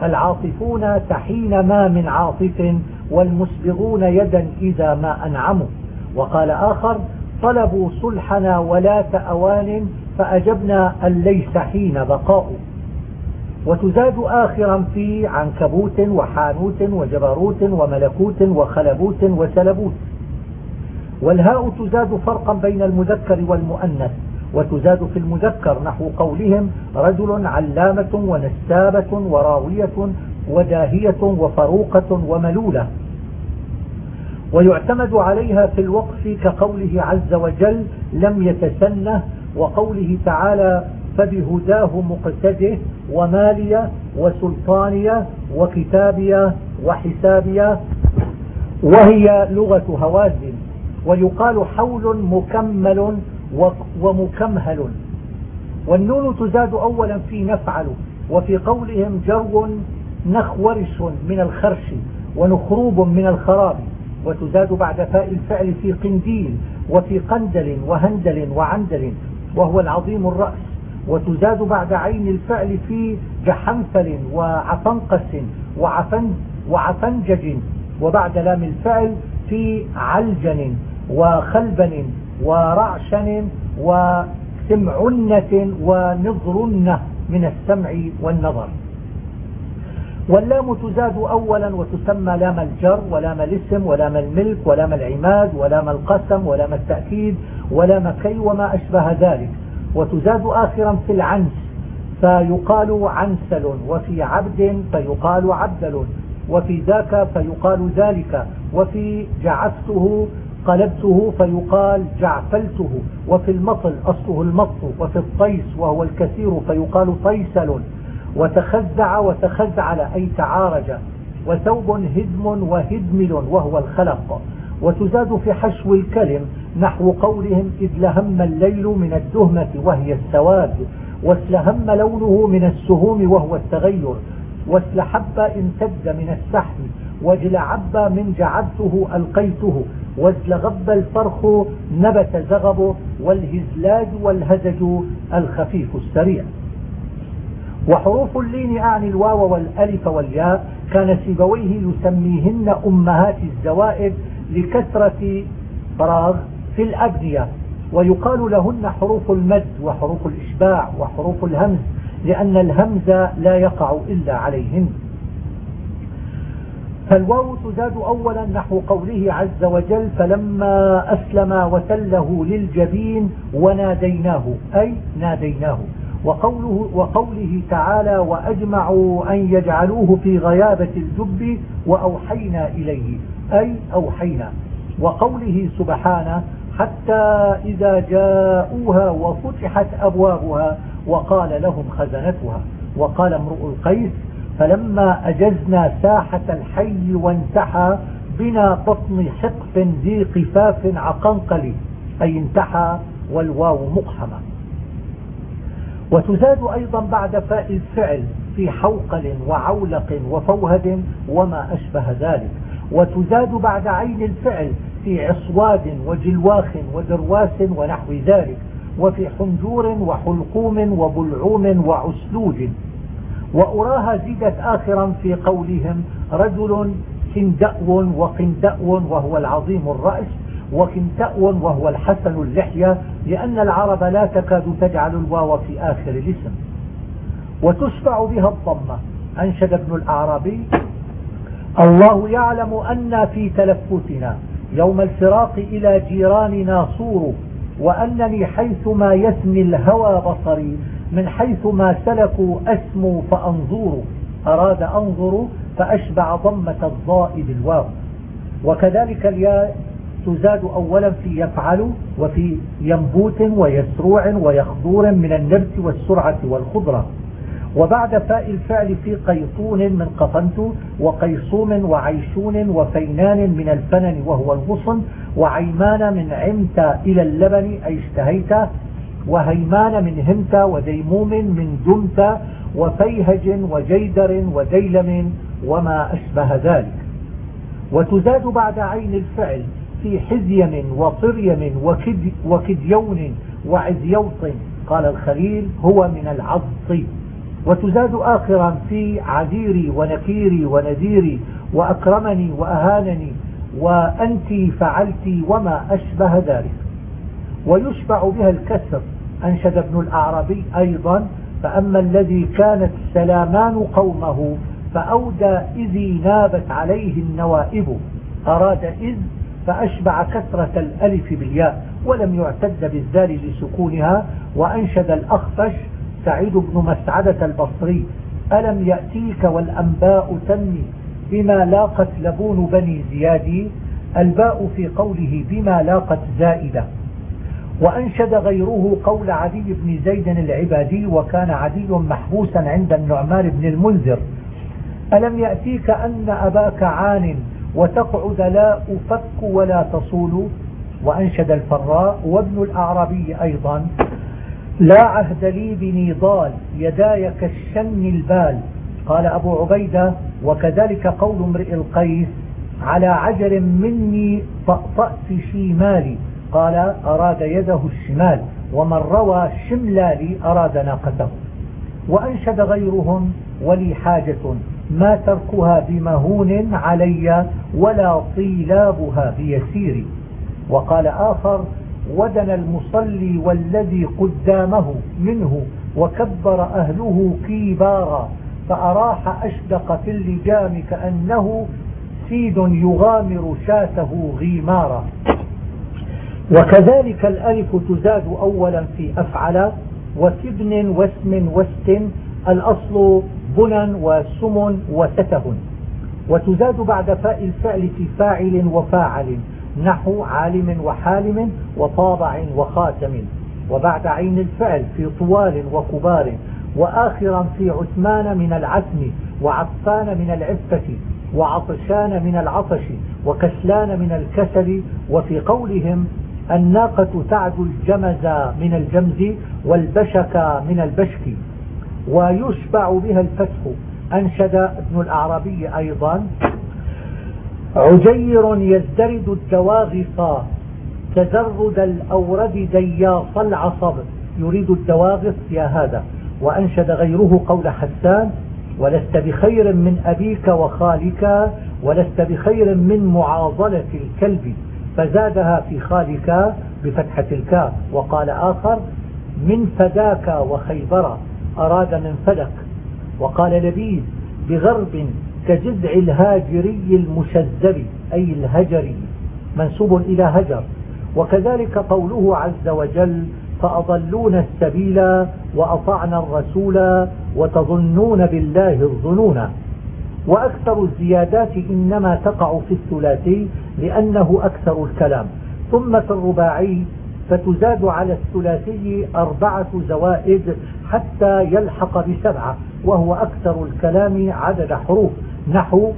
العاطفون تحين ما من عاطف والمسبغون يدا إذا ما أنعموا. وقال آخر طلبوا صلحنا ولا تأوان فأجبنا أن ليس حين بقاء. وتزاد آخرا في عنكبوت وحانوت وجبروت وملكوت وخلبوت وسلبوت. والهاء تزاد فرقا بين المذكر والمؤنث وتزاد في المذكر نحو قولهم رجل علامة ونسابة وراوية وداهية وفروقة وملولة. ويعتمد عليها في الوقف كقوله عز وجل لم يتسنه وقوله تعالى فبهداه مقتده ومالية وسلطانية وكتابية وحسابية وهي لغة هوازن. ويقال حول مكمل ومكمهل. والنون تزاد أولا في نفعل وفي قولهم جو نخورش من الخرش ونخروب من الخراب وتزاد بعد فاء الفعل في قنديل وفي قندل وهندل وعندل وهو العظيم الرأس. وتزاد بعد عين الفعل في جحنفل وعفنقس وعفن وعفنجج وبعد لام الفعل في علجن. وخلبن ورعشن وسمعنة ونظرنة من السمع والنظر. واللام تزاد أولا وتسمى لام الجر ولام الاسم ولام الملك ولام العماد ولام القسم ولام التأكيد ولام كي وما أشبه ذلك. وتزاد آخرا في العنس فيقال عنسل وفي عبد فيقال عبدل وفي ذاك فيقال ذلك وفي جعفته قلبته فيقال جعفلته وفي المطل أصله المط وفي الطيس وهو الكثير فيقال طيسل. وتخزع وتخزعل أي تعارج. وثوب هدم وهدمل وهو الخلق. وتزاد في حشو الكلم نحو قولهم إذ لهم الليل من الدهمة وهي السواد. واسلهم لونه من السهوم وهو التغير. واسلحب امتد من السحم. واجلعب من جعبته ألقيته. وازلغب الفرخ نبت زغبه والهزلاج والهزج الخفيف السريع. وحروف اللين أعني الواو والألف والياء كان سيبويه يسميهن أمهات الزوائد لكثرة فراغ في الأبنية ويقال لهن حروف المد وحروف الإشباع وحروف الهمز لأن الهمز لا يقع إلا عليهن. فالواو تزاد أولا نحو قوله عز وجل فلما أسلم وتله للجبين وناديناه أي ناديناه. وقوله, وقوله تعالى وأجمعوا أن يجعلوه في غيابة الجب وأوحينا إليه أي أوحينا. وقوله سبحانه حتى إذا جاءوها وفتحت أبوابها وقال لهم خزنتها. وقال امرؤ القيس فلما أجزنا ساحة الحي وانتحى بنا بطن حقف ذي قفاف عقنقل أي انتحى والواو مقحمة. وتزاد أيضا بعد فاء الفعل في حوقل وعولق وفوهد وما أشبه ذلك. وتزاد بعد عين الفعل في عصواد وجلواخ ودرواس ونحو ذلك. وفي حنجور وحلقوم وبلعوم وعسلوج. وأراها زيدت آخرا في قولهم رجل كندأو وقندأو وهو العظيم الرأس وكنتأو وهو الحسن اللحية لأن العرب لا تكاد تجعل الواو في آخر الاسم. وتشفع بها الضمة. أنشد ابن الأعرابي الله يعلم أن في تلفتنا يوم الفراق إلى جيراننا صور وأنني حيثما يثني الهوى بصري من حيث ما سلكوا أسمو فأنظور أراد أنظر فأشبع ضمة الضاء بالواو وكذلك الياء تزاد أولا في يفعل وفي ينبوت ويسروع ويخضور من النبت والسرعة والخضرة. وبعد فاء الفعل في قيطون من قطنت وقيصوم وعيشون وفينان من الفنن وهو الغصن وعيمان من عمت إلى اللبن أي اشتهيت وهيمان من همت وديموم من دمت وفيهج وجيدر وديلم وما أشبه ذلك. وتزاد بعد عين الفعل في حزيم وطريم وكد وكديون وعزيوط قال الخليل هو من العض. وتزاد آخرا في عذيري ونكيري ونذيري وأكرمني وأهانني وأنت فعلت وما أشبه ذلك. ويشبع بها الكسر. أنشد ابن الأعرابي أيضا فأما الذي كانت سلامان قومه فأودى إذ نابت عليه النوائب. أراد إذ فأشبع كثرة الألف بالياء ولم يعتد بالذال لسكونها. وأنشد الأخفش سعيد بن مسعدة البصري ألم يأتيك والأنباء تنمي بما لاقت لبون بني زياد الباء في قوله بما لاقت زائدة. وأنشد غيره قول عدي بن زيد العبادي وكان عدي محبوسا عند النعمان بن المنذر. ألم يأتيك أن أباك عان وتقعد لا أفك ولا تصول؟ وأنشد الفراء وابن الأعرابي أيضا. لا عهد لي بنضال يداي كالشن البال. قال أبو عبيدة وكذلك قول امرئ القيس على عجل مني طأطأت شيمالي قال أراد يده الشمال ومن روى شملالي أراد ناقته. وأنشد غيرهم ولي حاجة ما تركها بمهون علي ولا طيلابها بيسير. وقال آخر ودنا المصلي والذي قدامه منه وكبر أهله كيبارا فأراح أشدق في اللجام كأنه سيد يغامر شاته غيمارا. وكذلك الألف تزاد أولا في أفعل وسبن واسم واست الأصل بنا وسم وتته وتزاد بعد فاء الفعل في فاعل وفاعل نحو عالم وحالم وطابع وخاتم وبعد عين الفعل في طوال وكبار وآخرا في عثمان من العتم وعفان من العفة وعطشان من العطش وكسلان من الكسل وفي قولهم الناقة تعدو الجمز من الجمز والبشك من البشك ويشبع بها الفتح أنشد ابن الأعرابي أيضا. عجير يزدرد الدواغف تزرد الأورد دياص العصب يريد الدواغف يا هذا وأنشد غيره قول حسان ولست بخير من أبيك وخالك ولست بخير من معاضلة الكلب. فزادها في خالك بفتحة الكاف وقال آخر من فداك وخيبر أراد من فلك. وقال لبيد بغرب كجذع الهاجري المشذب أي الهجري منسوب إلى هجر. وكذلك قوله عز وجل فأضلون السبيل وأطعنا الرسول وتظنون بالله الظنون. وأكثر الزيادات إنما تقع في الثلاثي لأنه أكثر الكلام. ثم في الرباعي فتزاد على الثلاثي أربعة زوائد حتى يلحق بسبعة وهو أكثر الكلام عدد حروف. نحو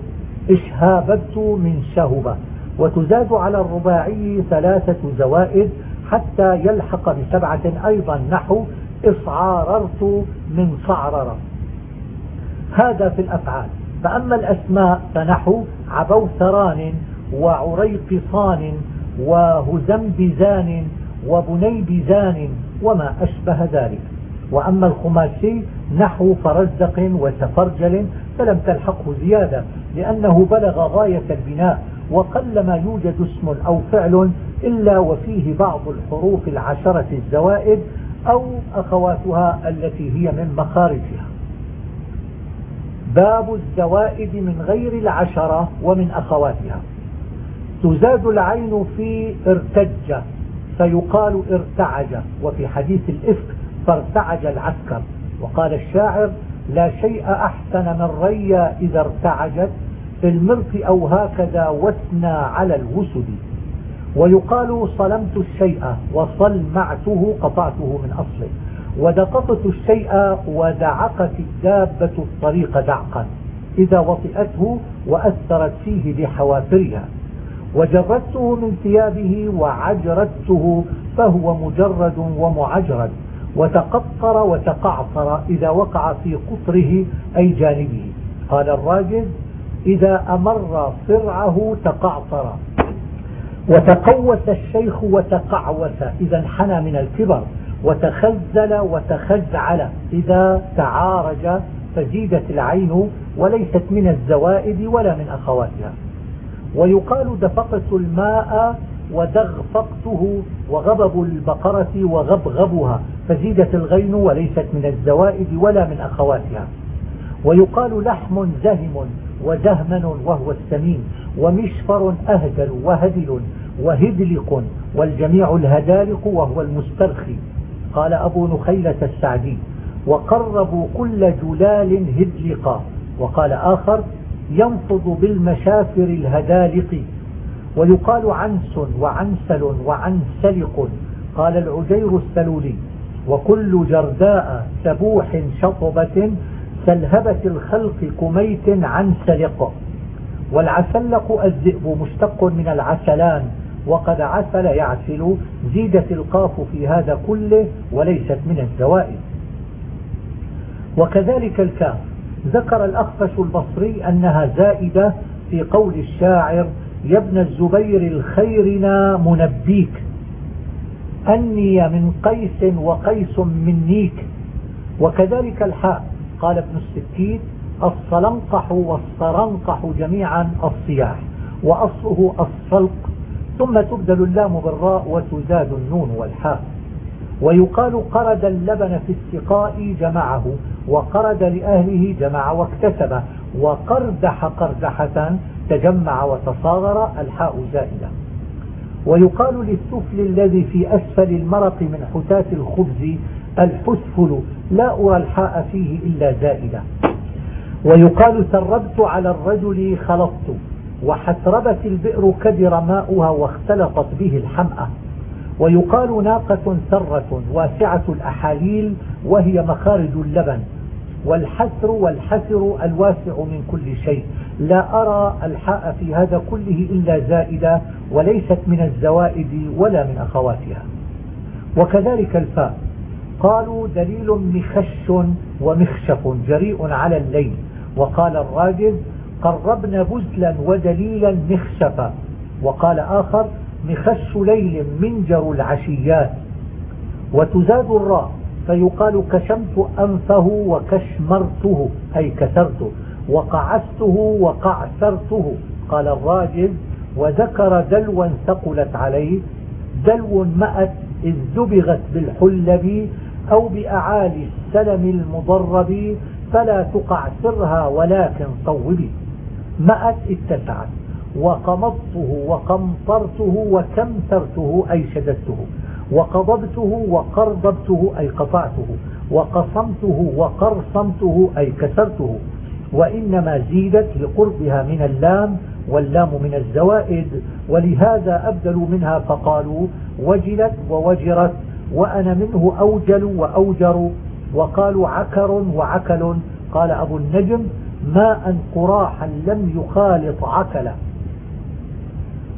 إشهابت من شهبة وتزاد على الرباعي ثلاثة زوائد حتى يلحق بسبعة أيضا. نحو إصعاررت من صعرر. هذا في الأفعال. فأما الأسماء فنحو عبوثران وعريقصان وهزنبزان وبنيبزان وما أشبه ذلك. وأما الخماسي نحو فرزق وسفرجل فلم تلحقه زيادة لأنه بلغ غاية البناء وقلما يوجد اسم أو فعل إلا وفيه بعض الحروف العشرة الزوائد أو أخواتها التي هي من مخارجها. باب الزوائد من غير العشرة ومن أخواتها. تزاد العين في ارتج فيقال ارتعج وفي حديث الإفك فارتعج العسكر. وقال الشاعر لا شيء أحسن من ريا إذا ارتعجت في المرق أو هكذا وثنى على الوسد. ويقال صلمت الشيء وصلمعته قطعته من أصله. ودققت الشيء ودعقت الدابة الطريق دعقا إذا وطئته وأثرت فيه بحوافرها. وجردته من ثيابه وعجردته فهو مجرد ومعجرد. وتقطر وتقعطر إذا وقع في قطره أي جانبه. قال الراجل إذا أمر صرعه تقعطر. وتقوس الشيخ وتقعوس إذا انحنى من الكبر. وتخزل وتخزعل. إذا تعارج فزيدت العين وليست من الزوائد ولا من أخواتها. ويقال دفقت الماء ودغفقته وغبب البقرة وغبغبها. فزيدت الغين وليست من الزوائد ولا من أخواتها. ويقال لحم زهم وزهمن وهو السمين. ومشفر أهدل وهدل وهدلق. والجميع الهدالق وهو المسترخي. قال أبو نخيلة السعدي وقربوا كل جلال هدلقا وقال آخر ينفض بالمشافر الهدالق. ويقال عنس وعنسل وعنسلق. قال العجير السلولي وكل جرداء سبوح شطبة سلهبة الخلق كميت عنسلق. والعسلق الذئب مشتق من العسلان. وقد عسل يعسل زيدت القاف في هذا كله وليست من الزوائد. وكذلك الكاف ذكر الأخفش البصري أنها زائدة في قول الشاعر يا ابن الزبير الخيرنا منبيك أني من قيس وقيس من نيك وكذلك الحاء قال ابن السكيت الصلنقح والصرنقح جميعا الصياح وأصله الصلق ثم تبدل اللام بالراء وتزاد النون والحاء. ويقال قرد اللبن في السقاء جمعه وقرد لأهله جمع واكتسب وقردح قردحة تجمع وتصاغر الحاء زائدة ويقال للسفل الذي في أسفل المرق من حتاة الخبز الحسفل لا أرى الحاء فيه إلا زائدة ويقال سربت على الرجل خلطت. وحسربت البئر كدر ماؤها واختلطت به الحمأة ويقال ناقة سرة واسعة الأحاليل وهي مخارج اللبن. والحسر والحسر الواسع من كل شيء. لا أرى الحاء في هذا كله إلا زائدة وليست من الزوائد ولا من أخواتها. وكذلك الفاء. قالوا دليل مخش ومخشف جريء على الليل. وقال الراجز قربن بزلا ودليلا مخشفا. وقال آخر مخش ليل منجر العشيات. وتزاد الراء فيقال كشمت أنفه وكشمرته أي كسرته. وقعسته وقعسرته. قال الراجل وذكر دلوا ثقلت عليه. دلو مأت إذ دبغت بالحلب أو بأعالي السلم المضرب فلا تقعسرها ولكن صوبي. مأت اتسعت. وقمضته وقمطرته وكمثرته أي شددته. وقضبته وقرضبته أي قطعته. وقصمته وقرصمته أي كسرته. وإنما زيدت لقربها من اللام واللام من الزوائد. ولهذا أبدلوا منها فقالوا وجلت ووجرت وأنا منه أوجل وأوجر. وقالوا عكر وعكل. قال أبو النجم ماء قراحا لم يخالط عكلا.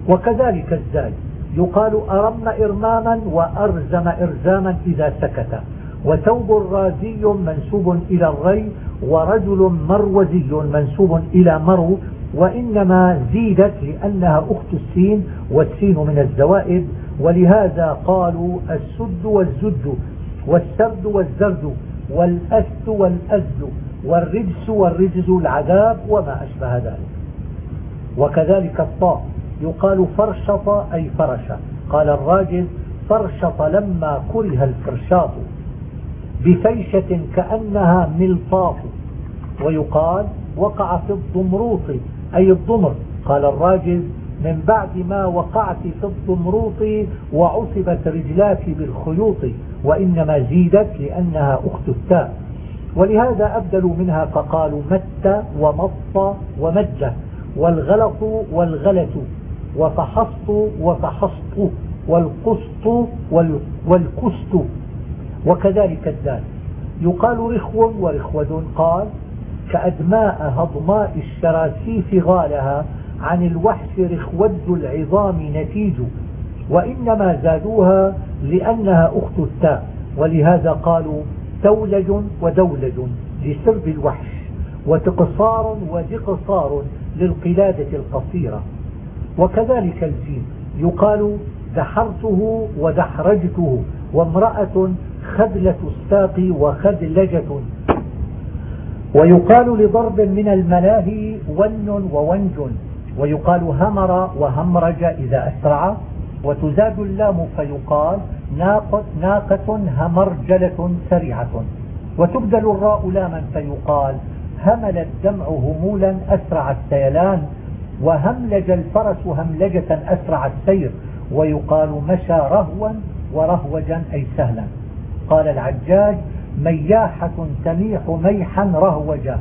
وكذلك الزاي. يقال أرم إرماما وأرزم إرزاما إذا سكت. وثوب رازي منسوب إلى الري ورجل مروزي منسوب إلى مرو. وإنما زيدت لأنها أخت السين والسين من الزوائد. ولهذا قالوا السد والزد والسرد والزرد والأسد والأزد. والرجس والرجز العذاب وما أشبه ذلك. وكذلك الطاء يقال فرشط أي فرش. قال الراجل فرشط لما كره الفرشاط بفيشة كأنها ملطاف. ويقال وقع في الضمروط أي الضمر. قال الراجل من بعد ما وقعت في الضمروط وعصبت رجلاك بالخيوط وإنما زيدت لأنها أخت التاء. ولهذا أبدلوا منها فقالوا مت ومط ومجة والغلط والغلط وفحصت وفحصت والقسط والكست وكذلك الدال يقال رخو ورخود قال كأدماء هضماء الشراسيف غالها عن الوحش رخود العظام نتيج وإنما زادوها لأنها أخت التاء. ولهذا قالوا تولج ودولج لسرب الوحش وتقصار ودقصار للقلادة القصيرة. وكذلك الجيم يقال دحرته ودحرجته وامرأة خذلة الساق وخذلجة. ويقال لضرب من الملاهي ون وونج. ويقال همر وهمرج إذا أسرع. وتزاد اللام فيقال ناقة, ناقة همرجلة سريعة. وتبدل الراء لاما فيقال همل الدمع همولا أسرع السيلان وهملج الفرس هملجة أسرع السير. ويقال مشى رهوا ورهوجا أي سهلا. قال العجاج مياحة تميح ميحا رهوجا.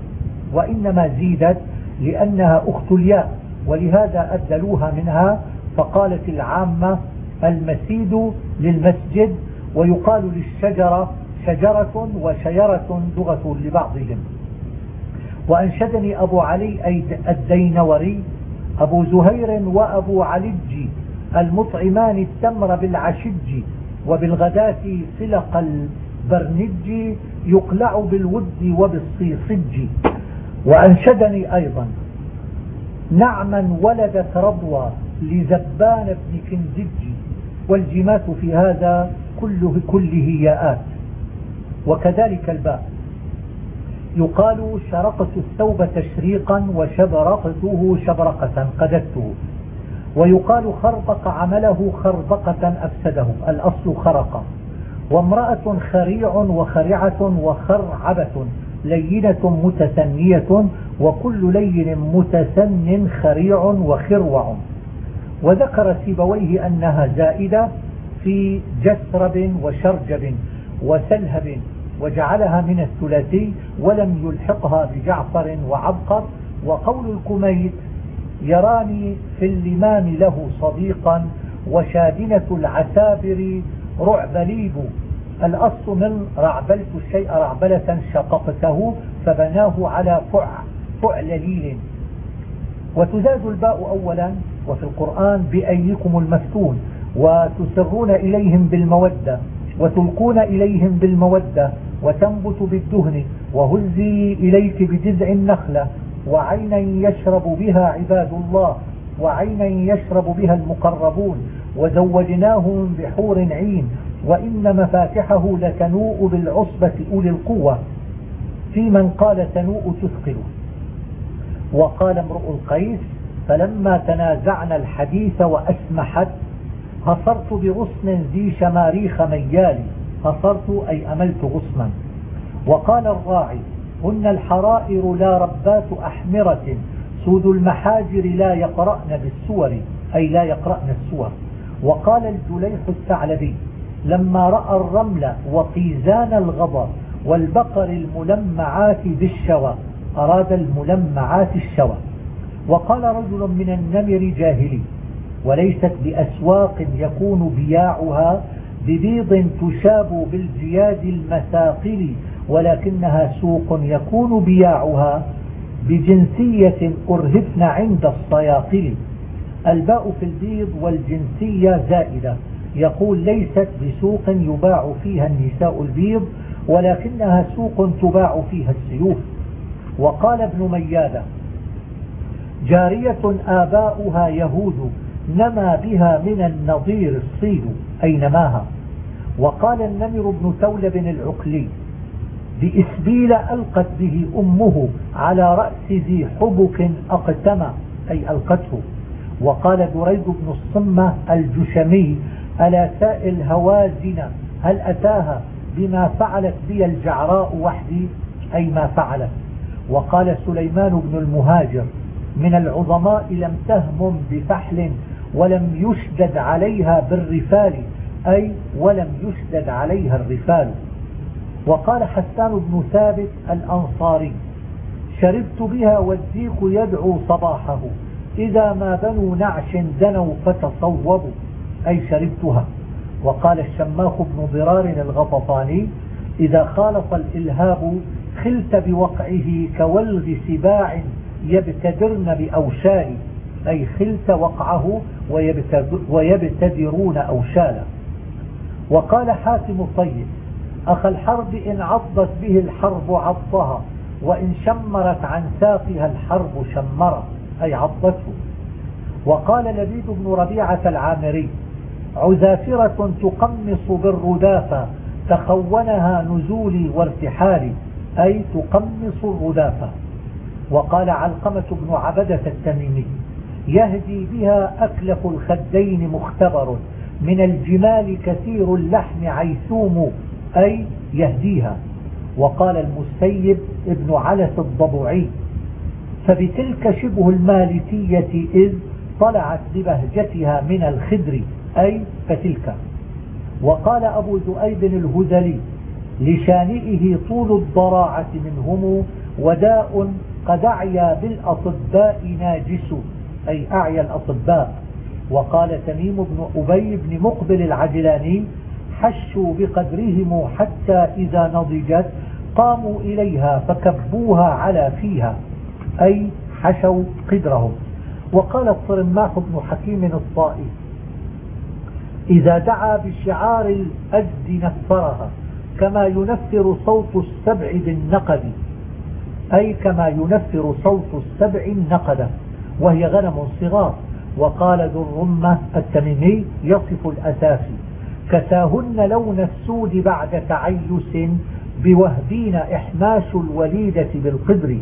وإنما زيدت لأنها أخت الياء ولهذا أدلوها منها فقالت العامة المسيد للمسجد ويقال للشجرة شجرة وشيرة لغة لبعضهم. وأنشدني أبو علي الدينوري أبو زهير وأبو علج المطعمان التمر بالعشج وبالغداة فلق البرنج يقلع بالود وبالصيصج. وأنشدني أيضا نعما ولدت رضوى لزبان بن كنزج والجمات في هذا كله, كله ياءات. وكذلك الباء. يقال شرقت الثوب تشريقا وشبرقته شبرقة قددته. ويقال خربق عمله خربقة أفسده. الأصل خرق. وامرأة خريع وخرعة وخرعبة لينة متسنية وكل لين متسن خريع وخروع. وذكر سيبويه أنها زائدة في جسرب وشرجب وسلهب وجعلها من الثلاثي ولم يلحقها بجعفر وعبقر. وقول الكميت يراني في اللمام له صديقا وشادنة العسابر رعبليب. الأصل من رعبلت الشيء رعبلة شققته فبناه على فع فعلليل وتزاد الباء أولا وفي القرآن بأيكم المفتون وتسرون إليهم بالمودة وتلقون إليهم بالمودة وتنبت بالدهن وهزي إليك بجذع النخلة وعينا يشرب بها عباد الله وعينا يشرب بها المقربون وزوجناهم بحور عين وإن مفاتحه لتنوء بالعصبة أولي القوة. في من قال تنوء تثقل. وقال امرؤ القيس فلما تنازعنا الحديث وأسمحت هصرت بغصن ذي شماريخ ميالي هصرت أي أملت غصنا. وقال الراعي هن الحرائر لا ربات أحمرة سود المحاجر لا يقرأن بالسور أي لا يقرأن السور. وقال الجليح الثعلبي لما رأى الرمل وقيزان الغضب والبقر الملمعات بالشوى أراد الملمعات الشوى. وقال رجل من النمر جاهلي وليست بأسواق يكون بياعها ببيض تشاب بالجياد المساقل ولكنها سوق يكون بياعها بجنسية أرهفن عند الصياقل. الباء في البيض والجنسية زائدة. يقول ليست بسوق يباع فيها النساء البيض ولكنها سوق تباع فيها السيوف. وقال ابن ميادة جارية آباؤها يهود نما بها من النظير الصيد أي نماها. وقال النمر بن ثولب العقلي بإسبيل ألقت به أمه على رأس ذي حبك أقتم أي ألقته. وقال دريد بن الصمة الجشمي ألا سائل هوازن هل أتاها بما فعلت بي الجعراء وحدي؟ أي ما فعلت. وقال سليمان بن المهاجر من العظماء لم تهمم بفحل ولم يشدد عليها بالرفال أي ولم يشدد عليها الرفال. وقال حسان بن ثابت الأنصاري شربت بها والديك يدعو صباحه إذا ما بنوا نعش دنوا فتصوبوا أي شربتها. وقال الشماخ بن ضرار الغطفاني إذا خالط الإلهاب خلت بوقعه كولغ سباع يبتدرن بأوشال أي خلت وقعه ويبتدرون أوشالا وقال حاتم الطيب أخ الحرب إن عضت به الحرب عضها وإن شمرت عن ساقها الحرب شمرت أي عضته. وقال لبيد بن ربيعة العامري عزافرة تقمص بالردافة تخونها نزولي وارتحالي أي تقمص الردافة وقال علقمة بن عبدة التميمي يهدي بها أكلف الخدين مختبر من الجمال كثير اللحم عيثوم أي يهديها. وقال المسيب ابن علس الضبعي فبتلك شبه المالكية إذ طلعت ببهجتها من الخدر أي فتلك. وقال أبو ذؤيب الهذلي لشانئه طول الضراعة منهم وداء قد أعيا بالأطباء ناجس أي أعيا الأطباء. وقال تميم بن أبي بن مقبل العجلاني حشوا بقدرهم حتى إذا نضجت قاموا إليها فكبوها على فيها أي حشوا قدرهم. وقال الصرماح بن حكيم الطائي إذا دعا بشعار الأجد نفرها كما ينفر صوت السبع بالنقد أي كما ينفر صوت السبع النقد وهي غنم صغار. وقال ذو الرمة التميمي يصف الأساسي كساهن لون السود بعد تعيس بوهبين إحماش الوليدة بالقدر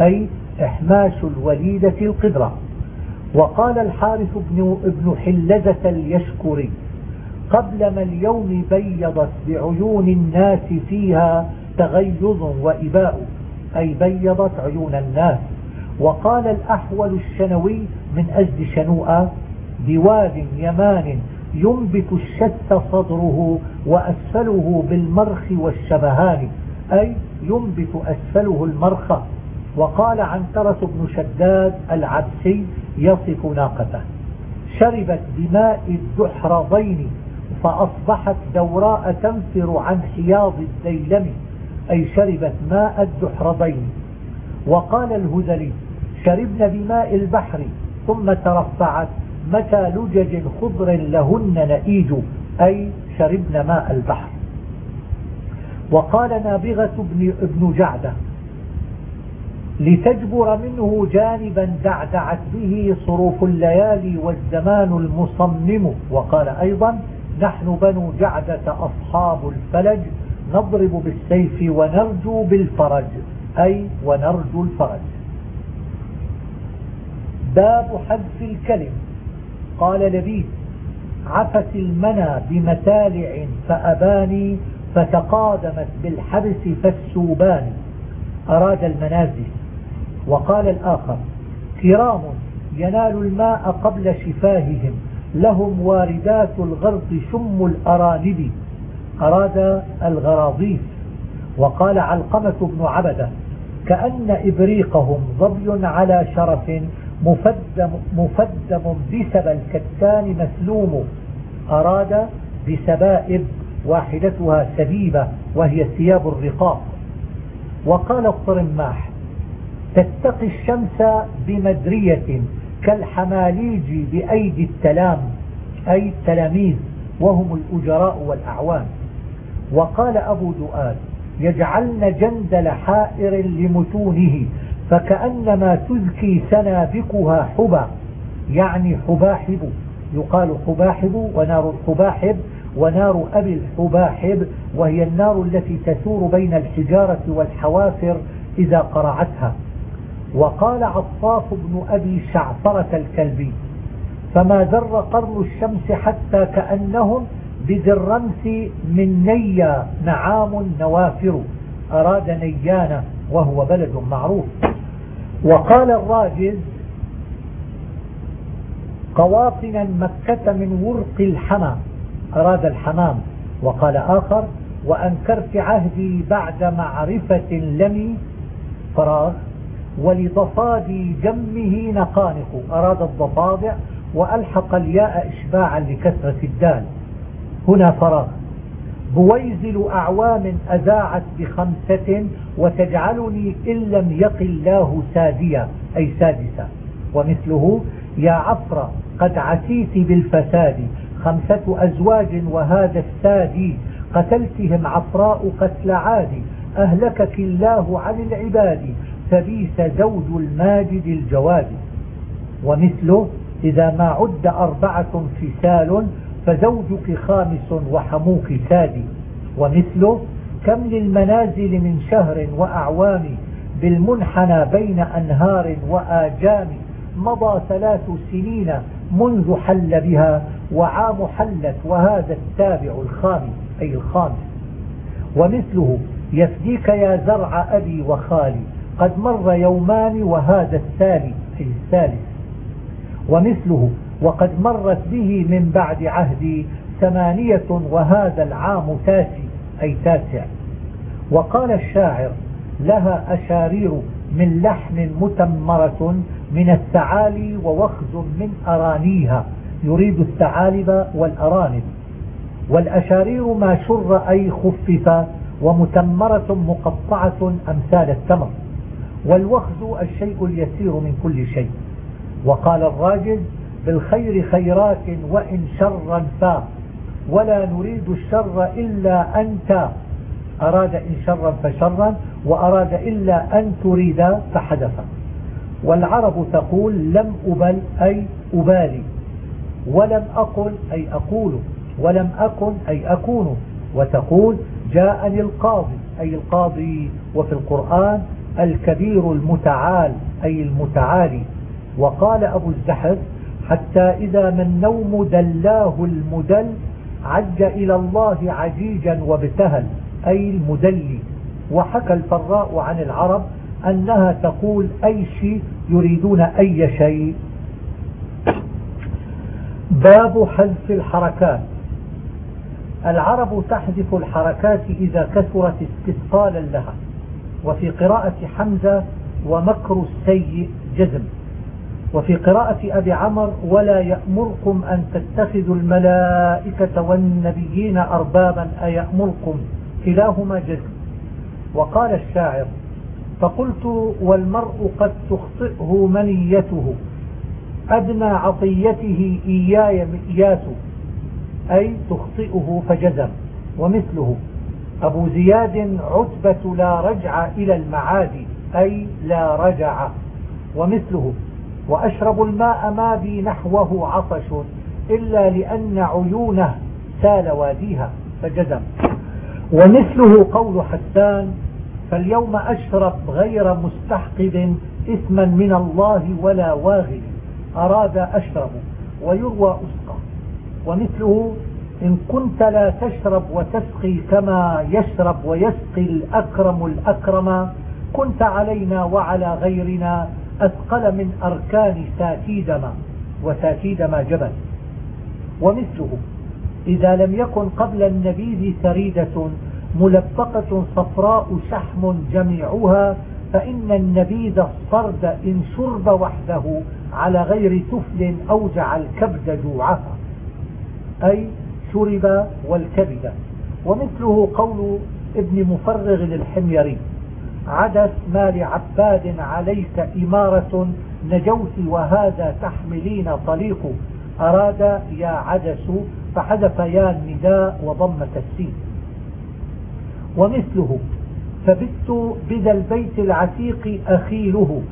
أي إحماش الوليدة القدرة. وقال الحارث بن, ابن حلزة اليشكري قبل ما اليوم بيضت بعيون الناس فيها تغيظ وإباء. أي بيضت عيون الناس. وقال الأحول الشنوي من أجل شنوءة بواد يمان ينبت الشت صدره وأسفله بالمرخ والشبهان أي ينبت أسفله المرخ. وقال عنترة بن شداد العبسي يصف ناقته شربت بماء الدحرضين فأصبحت دوراء تنفر عن حياض الديلم. أي شربت ماء الدحرضين وقال الهذلي شربن بماء البحر ثم ترفعت متى لجج خضر لهن نئيج أي شربن ماء البحر. وقال نابغة بن, ابن جعدة لتجبر منه جانبا دعدعت به صروف الليالي والزمان المصمم. وقال أيضا نحن بنو جعدة أصحاب الفلج نضرب بالسيف ونرجو بالفرج. أي ونرجو الفرج. باب حذف الكلم. قال لبيد عفت المنى بمتالع فأباني فتقادمت بالحبس فالسوبان أراد المنازل. وقال الآخر كرام ينال الماء قبل شفاههم لهم واردات الغرط شم الأرانب. أراد الغراضيف وقال علقمة بن عبدة كأن إبريقهم ظبي على شرف مفدم, مفدم بسب الكتان مسلوم أراد بسبائب واحدتها سبيبة وهي ثياب الرقاق. وقال الطرماح تتقي الشمس بمدرية كالحماليج بأيدي التلام أي التلاميذ وهم الأجراء والأعوان وقال أبو دؤاد يجعلن جندل حائر لمتونه فكأنما تزكي سنابكها حبا يعني حباحب يقال حباحب ونار الحباحب ونار أبي الحباحب وهي النار التي تثور بين الحجارة والحوافر إذا قرعتها. وقال عطاف بن أبي شعفرة الكلبي فما ذر قرن الشمس حتى كأنهم بذي الرمس من نيا نعام نوافر. أراد نيانا وهو بلد معروف. وقال الراجز قواطنا مكة من ورق الحمى. أراد الحمام. وقال آخر وأنكرت عهدي بعد معرفة لمي فراغ ولضفادي جمه نقانق. أراد الضفادع وألحق الياء إشباعا لكثرة الدال. هنا فراغ بويزل أعوام أذاعت بخمسة وتجعلني إن لم يق الله ساديا أي سادسا ومثله يا عفر قد عسيت بالفساد. خمسة أزواج وهذا السادي قتلتهم عفراء قتل عادي أهلكك الله عن العباد. فبيس زوج الماجد الجواد. ومثله إذا ما عد أربعة فسال فزوجك خامس وحموك سادي ومثله كم للمنازل من شهر وأعوام بالمنحنى بين أنهار وآجام مضى ثلاث سنين منذ حل بها وعام حلت وهذا التابع الخامس أي الخامس. ومثله يفديك يا زرع أبي وخالي قد مر يومان وهذا الثالث أي الثالث. ومثله وقد مرت به من بعد عهدي ثمانية وهذا العام تاسع أي تاسع. وقال الشاعر لها أشارير من لحم متمرة من الثعالي ووخز من أرانيها يريد الثعالب والأرانب. والأشارير ما شر أي خفف ومتمرة مقطعة أمثال التمر. والوخز الشيء اليسير من كل شيء. وقال الراجل بالخير خيرات وإن شرا فا ولا نريد الشر إلا أنت. أراد إن شرا فشرا وأراد إلا أن تريد فحدثا. والعرب تقول لم أبل أي أبالي. ولم أقل أي أقول. ولم أكن أي أكون. وتقول جاءني القاضي أي القاضي. وفي القرآن الكبير المتعال أي المتعالي. وقال أبو الزحف حتى إذا ما النوم دلاه المدل عج إلى الله عجيجا وابتهل أي المدلي وحكى الفراء عن العرب أنها تقول أي شيء يريدون أي شيء. باب حذف الحركات. العرب تحذف الحركات إذا كثرت استثقالا لها وفي قراءة حمزة ومكر السيء جزم. وفي قراءة أبي عمر ولا يأمركم أن تتخذوا الملائكة والنبيين أربابا أيأمركم كلاهما جزم وقال الشاعر فقلت والمرء قد تخطئه منيته أدنى عطيته إياي مئيات أي تخطئه فجزم ومثله أبو زياد عتبة لا رجع إلى المعاد أي لا رجع. ومثله وأشرب الماء ما بي نحوه عطش إلا لأن عيونه سال واديها فجزم. ومثله قول حسان فاليوم أشرب غير مستحقد إثما من الله ولا واغل أراد أشرب ويروى أسقى. ومثله إن كنت لا تشرب وتسقي كما يشرب ويسقي الأكرم الأكرم كنت علينا وعلى غيرنا أثقل من أركان ساتيدما وساتيدما جبل. ومثله إذا لم يكن قبل النبيذ سريدة ملبقة صفراء شحم جميعها فإن النبيذ الصرد إن شرب وحده على غير تفل أوجع الكبد جوعها. أي شرب والكبد. ومثله قول ابن مفرغ للحميري. عدس ما لعباد عليك إمارة نجوت وهذا تحملين طليق. أراد يا عدس فحذف يا النداء وضمة السين ومثله فبت بذا البيت العتيق أخيله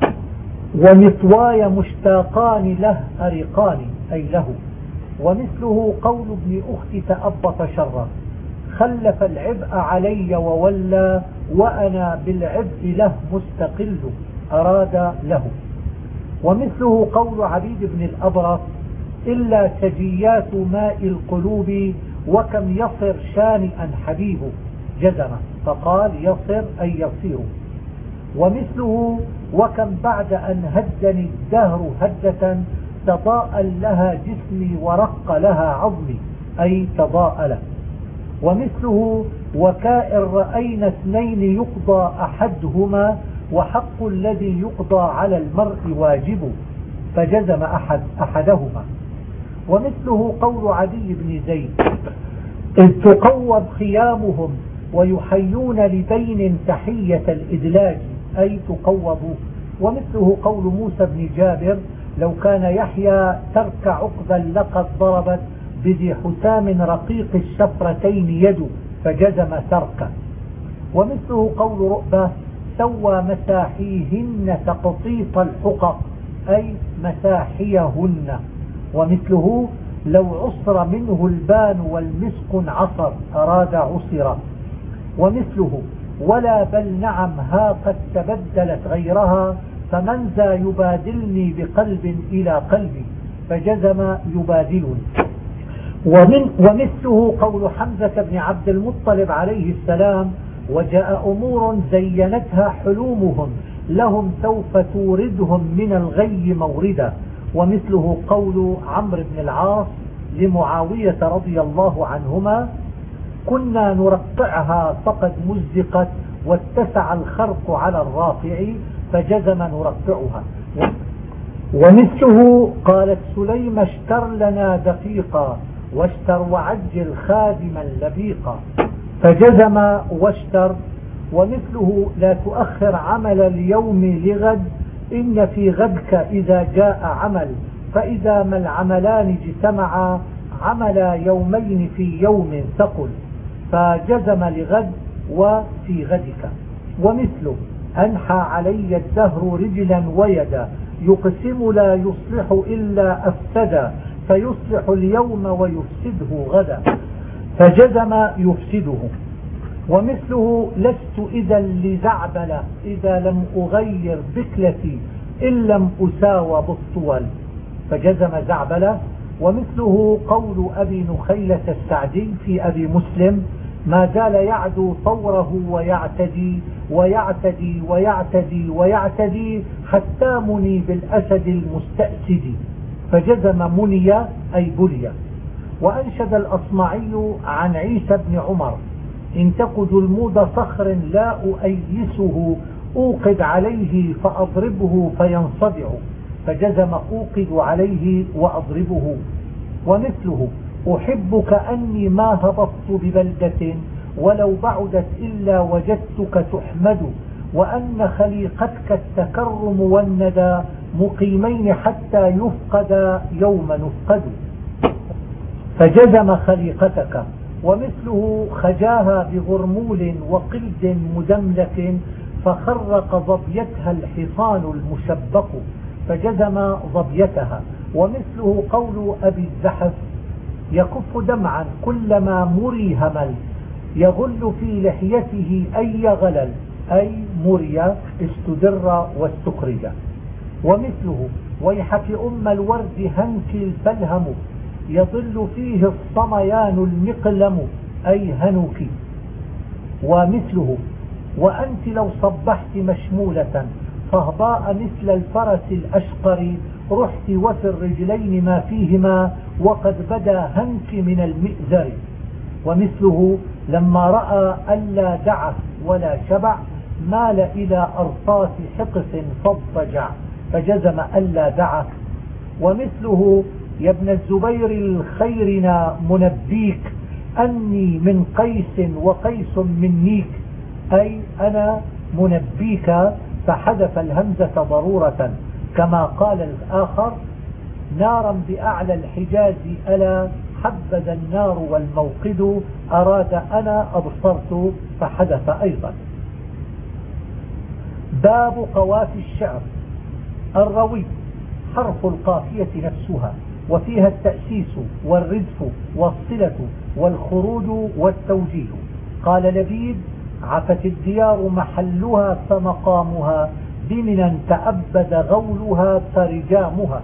ومثواي مشتاقان له أرقان أي له. ومثله قول ابن أختي تأبط شرا. خلف العبء علي وولى وأنا بالعبء له مستقل أراد له. ومثله قول عبيد بن الأبرص إلا سجيات ماء القلوب وكم يصر شانئا حبيبه جزم فقال يصر أي يصير. ومثله وكم بعد أن هدني الدهر هدة تضاءل لها جسمي ورق لها عظمي أي تضاءل ومثله وكائن رأينا اثنين يقضى أحدهما وحق الذي يقضى على المرء واجب فجزم أحد أحدهما. ومثله قول عدي بن زيد إذ تقوض خيامهم ويحيون لبين تحية الإدلاج أي تقوضوا. ومثله قول موسى بن جابر لو كان يحيى ترك عقبا لقد ضربت بذي حسام رقيق الشفرتين يد فجزم تركه ومثله قول رؤبة سوى مساحيهن تقطيط الحقق أي مساحيهن. ومثله لو عصر منه البان والمسك عصر أراد عصر ومثله ولا بل نعم ها قد تبدلت غيرها فمن ذا يبادلني بقلب إلى قلبي فجزم يبادلني ومن ومثله قول حمزة بن عبد المطلب عليه السلام وجاء أمور زينتها حلومهم لهم سوف توردهم من الغي موردا. ومثله قول عمرو بن العاص لمعاوية رضي الله عنهما كنا نرقعها فقد مزقت واتسع الخرق على الرافع فجزم نرقعها. ومثله قالت سليم اشتر لنا دقيقا. واشتر وعجل خادما لبيقا. فجزم واشتر ومثله لا تؤخر عمل اليوم لغد إن في غدك إذا جاء عمل فإذا ما العملان اجتمعا عمل يومين في يوم ثقل. فجزم لغد وفي غدك. ومثله أنحى علي الدهر رجلا ويدا يقسم لا يصلح إلا أفسدا. فيصلح اليوم ويفسده غدا فجزم يفسده. ومثله لست إذا لزعبل إذا لم أغير بكلتي إن لم أساوى بالطول. فجزم زعبل. ومثله قول أبي نخيلة السعدي في أبي مسلم ما زال يعدو طوره ويعتدي ويعتدي ويعتدي ويعتدي حتى مني بالأسد المستأسد. فجزم مني أي بلي. وأنشد الأصمعي عن عيسى بن عمر إن تك جلمود صخر لا أؤيسه أوقد عليه فأضربه فينصدع. فجزم أوقد عليه وأضربه. ومثله أحبك أني ما هبطت ببلدة ولو بعدت إلا وجدتك تحمد. وأن خليقتك التكرم والندى مقيمين حتى يفقد يوم نفقد. فجزم خليقتك ومثله خجاها بغرمول وقلد مدملك فخرق ظبيتها الحصان المشبق فجزم ظبيتها. ومثله قول أبي الزحف يكف دمعا كلما مري همل يغل في لحيته أي غلل. أي مري استدر واستخرج. ومثله ويحك أم الورد هنك الفلهم يظل فيه الصميان المقلم أي هنوك. ومثله وأنت لو صبحت مشمولة فهضاء مثل الفرس الأشقر رحت وفي الرجلين ما فيهما وقد بدا هنك من المئزر ومثله لما رأى ألا دعث ولا شبع مال إلى أرصاف حقف فاضطجع فجزم ألا دعث ومثله يا ابن الزبير الخيرنا منبيك أني من قيس وقيس من نيك. أي أنا منبيك فحذف الهمزة ضرورة. كما قال الآخر نارا بأعلى الحجاز ألا حبذا النار والموقد أراد أنا أبصرت فحدث أيضا. باب قوافي الشعر. الروي حرف القافية نفسها وفيها التأسيس والردف والصلة والخروج والتوجيه. قال لبيد عفت الديار محلها فمقامها بمنا تأبد غولها فرجامها.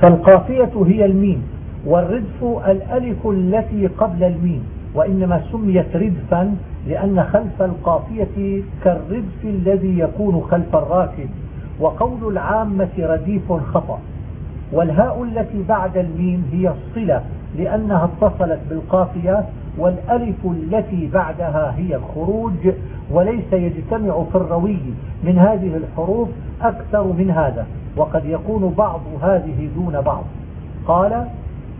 فالقافية هي الميم والردف الألف التي قبل الميم وإنما سميت ردفا لأن خلف القافية كالردف الذي يكون خلف الراكب وقول العامة رديف خطأ. والهاء التي بعد الميم هي الصلة لأنها اتصلت بالقافية والألف التي بعدها هي الخروج وليس يجتمع في الروي من هذه الحروف أكثر من هذا وقد يكون بعض هذه دون بعض. قال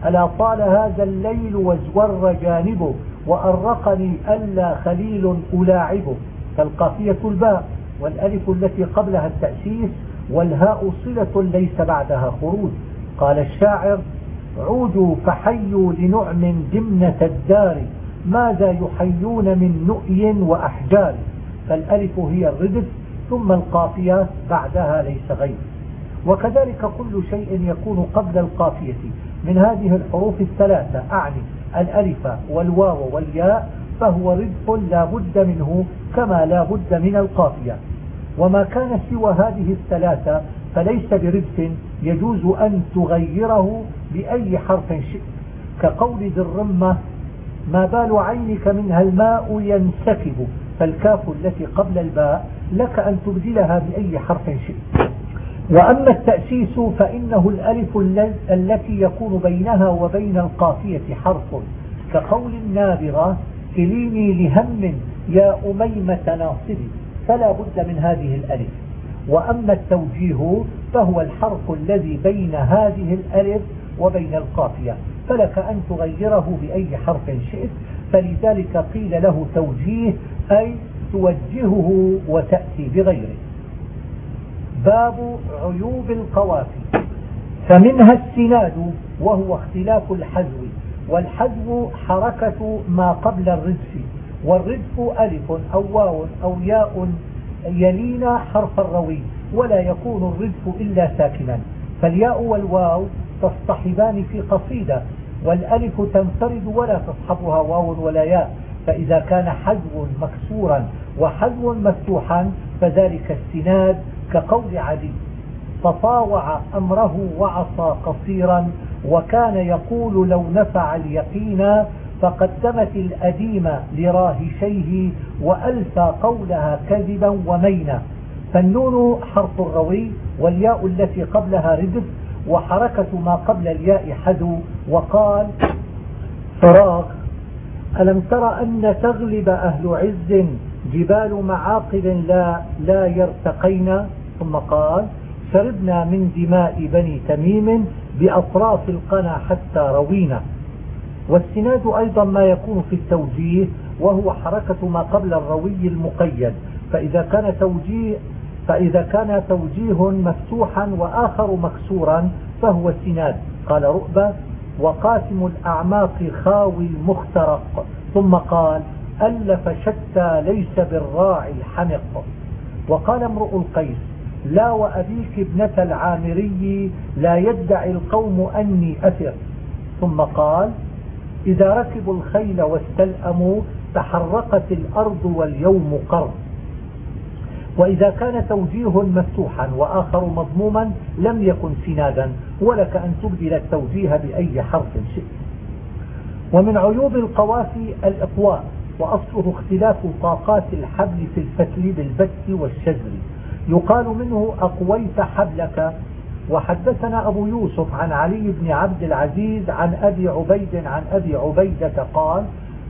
ألا طال هذا الليل وازور جانبه وأرقني ألا خليل ألاعبه فالقافية الباء والألف التي قبلها التأسيس والهاء صلة ليس بعدها خروج. قال الشاعر عودوا فحيوا لنعم جمنة الدار ماذا يحيون من نؤي وأحجار؟ فالألف هي الردف ثم القافية بعدها ليس غير. وكذلك كل شيء يكون قبل القافية. من هذه الحروف الثلاثة أعني الألف والواو والياء فهو ردف لا بد منه كما لا بد من القافية. وما كان سوى هذه الثلاثة فليس بردف يجوز أن تغيره بأي حرف شئت. كقول ذي الرمة ما بال عينك منها الماء ينسكب فالكاف التي قبل الباء لك أن تبدلها بأي حرف شئت. وأما التأسيس فإنه الألف التي يكون بينها وبين القافية حرف. كقول النابغة كليني لهم يا أميمة ناصبي. فلا بد من هذه الألف. وأما التوجيه فهو الحرف الذي بين هذه الألف وبين القافية. فلك أن تغيره بأي حرف شئت. فلذلك قيل له توجيه أي توجهه وتأتي بغيره. باب عيوب القوافي فمنها السناد وهو اختلاف الحذو. والحذو حركة ما قبل الردف. والردف ألف أو واو أو ياء يلينا حرف الروي. ولا يكون الردف إلا ساكنا. فالياء والواو تصطحبان في قصيدة. والألف تنفرد ولا تصحبها واو ولا ياء. فإذا كان حذو مكسورا وحذو مفتوحا فذلك السناد كقول علي تطاوع أمره وعصى قصيرا وكان يقول لو نفع اليقين فقدمت الأديم لراهشيه وألفى قولها كذبا ومينا. فالنون حرف الروي والياء التي قبلها ردف وحركة ما قبل الياء حدو وقال فراغ ألم تر أن تغلب أهل عز جبال معاقل لا, لا يرتقين ثم قال شربنا من دماء بني تميم بأطراف القنا حتى روينا. والسناد أيضا ما يكون في التوجيه وهو حركة ما قبل الروي المقيد. فإذا كان توجيه فإذا كان توجيه مفتوحا وآخر مكسورا فهو سناد. قال رؤبة وقاسم الأعماق خاوي المخترق. ثم قال ألف شتى ليس بالراعي الحمق وقال امرؤ القيس لا وأبيك ابنة العامري لا يدعي القوم أني أثر. ثم قال إذا ركبوا الخيل واستلأموا تحرقت الأرض واليوم قر وإذا كان توجيه مفتوحا وآخر مضموما لم يكن سنادا ولك أن تبدل التوجيه بأي حرف شئت. ومن عيوب القوافي الإقواء وأصله اختلاف طاقات الحبل في الفتل بالبت والشجر يقال منه أقويت حبلك. وحدثنا أبو يوسف عن علي بن عبد العزيز عن أبي عبيد عن أبي عبيدة قال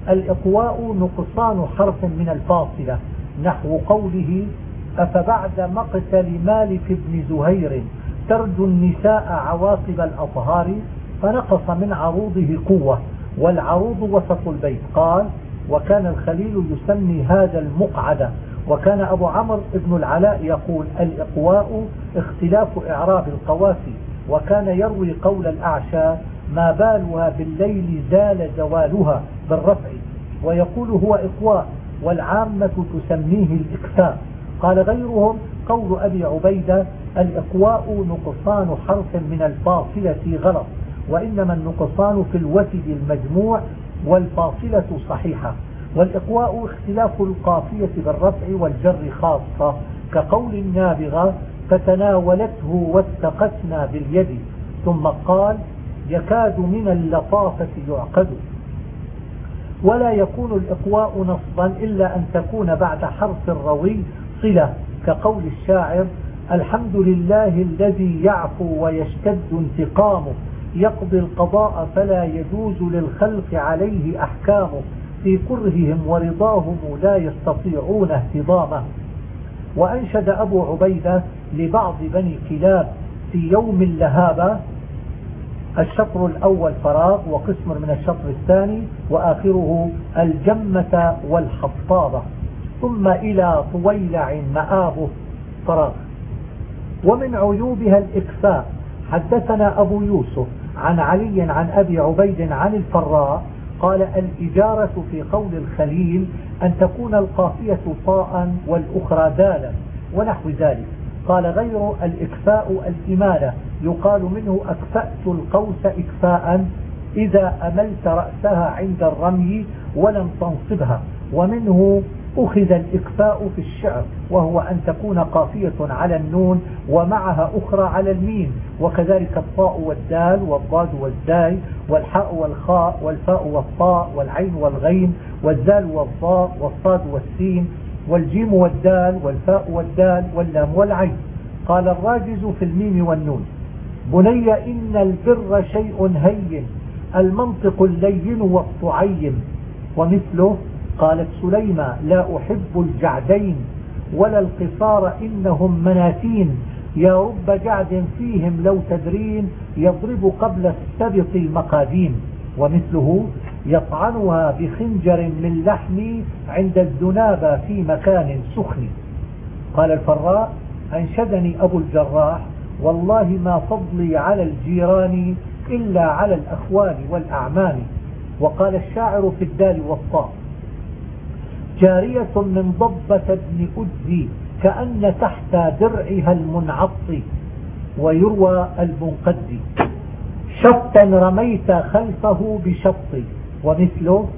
الإقواء نقصان حرف من الفاصلة نحو قوله أفبعد مقتل مالك بن زهير ترجو النساء عواقب الأطهار؟ فنقص من عروضه قوة والعروض وسط البيت. قال وكان الخليل يسمي هذا المقعد وكان أبو عمرو بن العلاء يقول الإقواء اختلاف إعراب القوافي وكان يروي قول الأعشى ما بالها بالليل زال زوالها بالرفع ويقول هو إقواء والعامة تسميه الإكفاء قال غيرهم قول أبي عبيدة الإقواء نقصان حرف من الفاصلة غلط وإنما النقصان في الوتد المجموع والفاصلة صحيحة. والإقواء اختلاف القافية بالرفع والجر خاصة. كقول النابغة فتناولته واتقتنا باليد. ثم قال يكاد من اللطافة يعقد. ولا يكون الإقواء نصبا إلا أن تكون بعد حرف الروي صلة. كقول الشاعر الحمد لله الذي يعفو ويشتد انتقامه. يقضي القضاء فلا يجوز للخلق عليه أحكامه. في كرههم ورضاهم لا يستطيعون اهتضامه. وأنشد أبو عبيدة لبعض بني كلاب في يوم اللهابة الشطر الأول فراغ وقسم من الشطر الثاني وآخره الجمة والحطابة ثم إلى طويلع مآبه فراغ. ومن عيوبها الإكفاء حدثنا أبو يوسف عن علي عن أبي عبيد عن الفراء قال الإجارة في قول الخليل أن تكون القافية طاء والأخرى دالا ونحو ذلك. قال غير الإكفاء الإمالة. يقال منه أكفأت القوس إكفاء إذا أملت رأسها عند الرمي ولم تنصبها. ومنه أخذ الإكفاء في الشعر وهو أن تكون قافية على النون ومعها أخرى على الميم وكذلك الطاء والدال والضاد والزاي والحاء والخاء والفاء والطاء والعين والغين والذال والظاء والصاد والسين والجيم والدال والفاء والدال واللام والعين. قال الراجز في الميم والنون بني إن البر شيء هين المنطق اللين والطعيم ومثله قالت سليمة لا أحب الجعدين ولا القصار إنهم مناتين يا رب جعد فيهم لو تدرين يضرب قبل السبط المقادين. ومثله يطعنها بخنجر من لحم عند الذنابة في مكان سخن. قال الفراء أنشدني أبو الجراح والله ما فضلي على الجيران إلا على الأخوان والأعمام. وقال الشاعر في الدال والطاء جارية من ضبة ابن أدي كأن تحت درعها المنعط ويروى المنقد شطا رميت خلفه بشط ومثله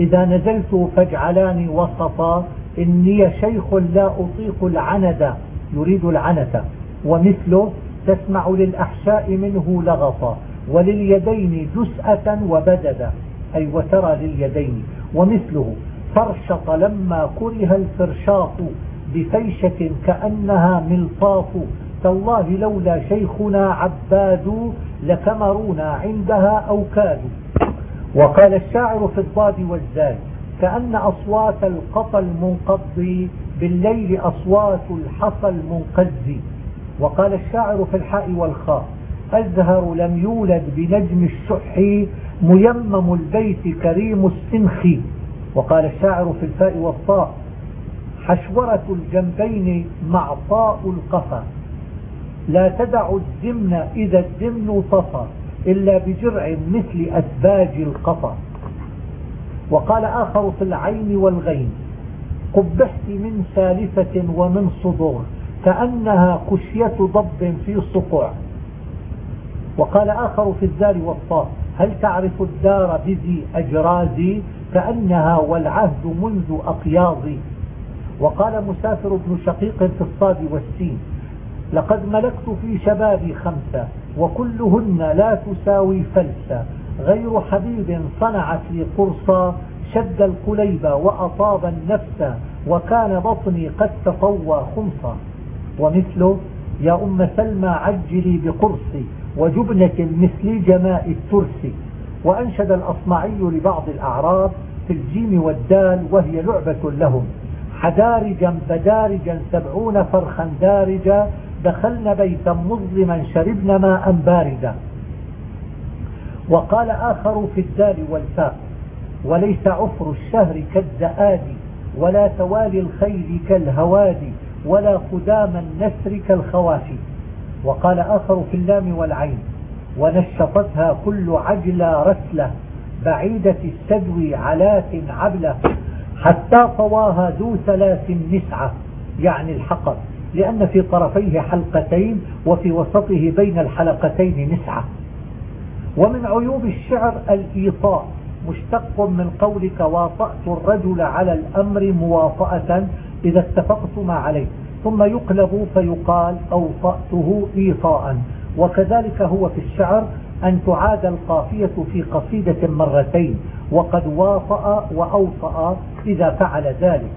إذا نزلت فاجعلاني وسطا إني شيخ لا أطيق العند يريد العنة ومثله تسمع للأحشاء منه لغطا ولليدين جسأة وبددا. أي وترى لليدين. ومثله فرشط لما كره الفرشاط بفيشة كأنها ملطاف. تالله لولا شيخنا عباد لكمرونا عندها أو كادوا. وقال الشاعر في الضاد والزاي كأن أصوات القطى المنقض بالليل أصوات الحصى المنقز وقال الشاعر في الحاء والخاء أزهر لم يولد بنجم الشح ميمم البيت كريم السنخ. وقال الشاعر في الفاء والطاء حشورة الجنبين معطاء القفا. لا تدع الدمن إذا الدمن طفى إلا بجرع مثل أسباج القفا. وقال آخر في العين والغين قبحت من سالفة ومن صدور كأنها كشية ضب في صقع وقال آخر في الزال والطاء هل تعرف الدار بذي أجرازي كأنها والعهد منذ أقياضي؟ وقال مسافر بن شقيق في الصاد والسين لقد ملكت في شبابي خمسة وكلهن لا تساوي فلسا غير حبيب صنعت لي قرصا شد القليب وأطاب النفس وكان بطني قد تطوى خمصا ومثله يا أم سلمى عجلي بقرصي وجبنة مثل جماء الترس وأنشد الأصمعي لبعض الأعراب في الجيم والدال وهي لعبة لهم. حدارجا بدارجا سبعون فرخا دارجا دخلن بيتا مظلما شربن ماء باردا. وقال آخر في الدال والفاء وليس عفر الشهر كالزآد ولا توالي الخيل كالهوادي ولا قدام النسر كالخوافي. وقال آخر في اللام والعين ونشطتها كل عجلة رسلة بعيدة السدو علات عبلة حتى طواها ذو ثلاث نسعة يعني الحقب لأن في طرفيه حلقتين وفي وسطه بين الحلقتين نسعة. ومن عيوب الشعر الإيطاء مشتق من قولك واطأت الرجل على الأمر مواطأة إذا اتفقتما عليه. ثم يقلب فيقال أوطأته إيطاء. وكذلك هو في الشعر أن تعاد القافية في قصيدة مرتين وقد واطأ وأوطأ إذا فعل ذلك.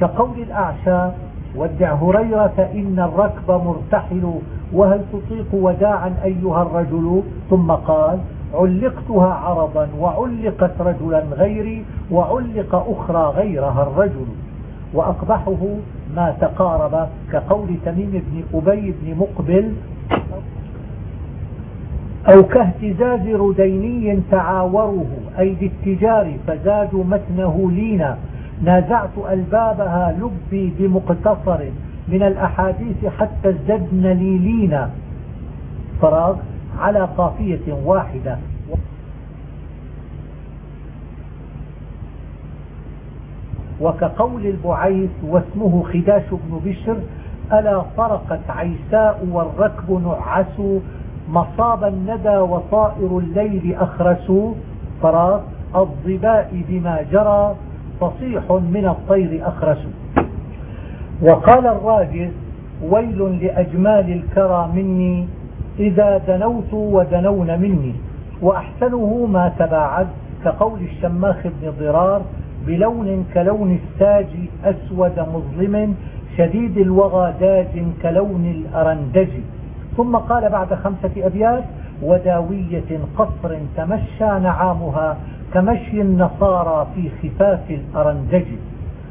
كقول الأعشى ودع هريرة إن الركب مرتحل وهل تطيق وداعا أيها الرجل؟ ثم قال علقتها عرضا وعلقت رجلا غيري وعلق أخرى غيرها الرجل. وأقبحه ما تقارب كقول تميم بن أبي بن مقبل أو كاهتزاز رديني تعاوره أي بالتجار فزادوا متنه لينا. نازعت ألبابها لبي بمقتصر من الأحاديث حتى ازددن لي لينا. فراغ على قافية واحدة. وكقول البعيث واسمه خداش بن بشر ألا طرقت عيساء والركب نعس مصاب الندى وطائر الليل أخرس. فراغ الظباء بما جرى فصيح من الطير أخرس. وقال الراجز ويل لأجمال الكرى مني إذا دنوت ودنون مني وأحسنه ما تباعد كقول الشماخ بن ضرار بلون كلون الساج أسود مظلم شديد الوغى داج كلون الأرندج. ثم قال بعد خمسة أبيات وداوية قصر تمشى نعامها كمشي النصارى في خفاف الأرندج.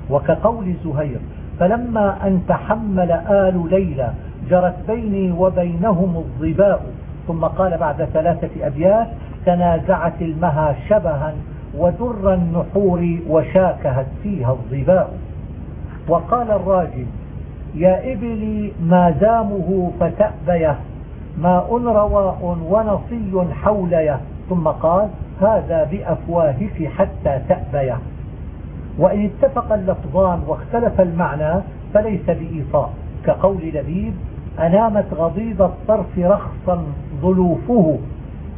وكقول زهير فلما أن تحمل آل ليلى جرت بيني وبينهم الظباء. ثم قال بعد ثلاثة أبيات تنازعت المها شبها ودر النحور وشاكهت فيها الظباء. وقال الراجل يا إبلي ما دامه فتأبيه ماء رواء ونصي حوليه. ثم قال هذا بأفواهك حتى تأبيه. وإن اتفق اللفظان واختلف المعنى فليس بإيطاء كقول لبيب أنامت غضيض الطرف رخصا ظلوفه.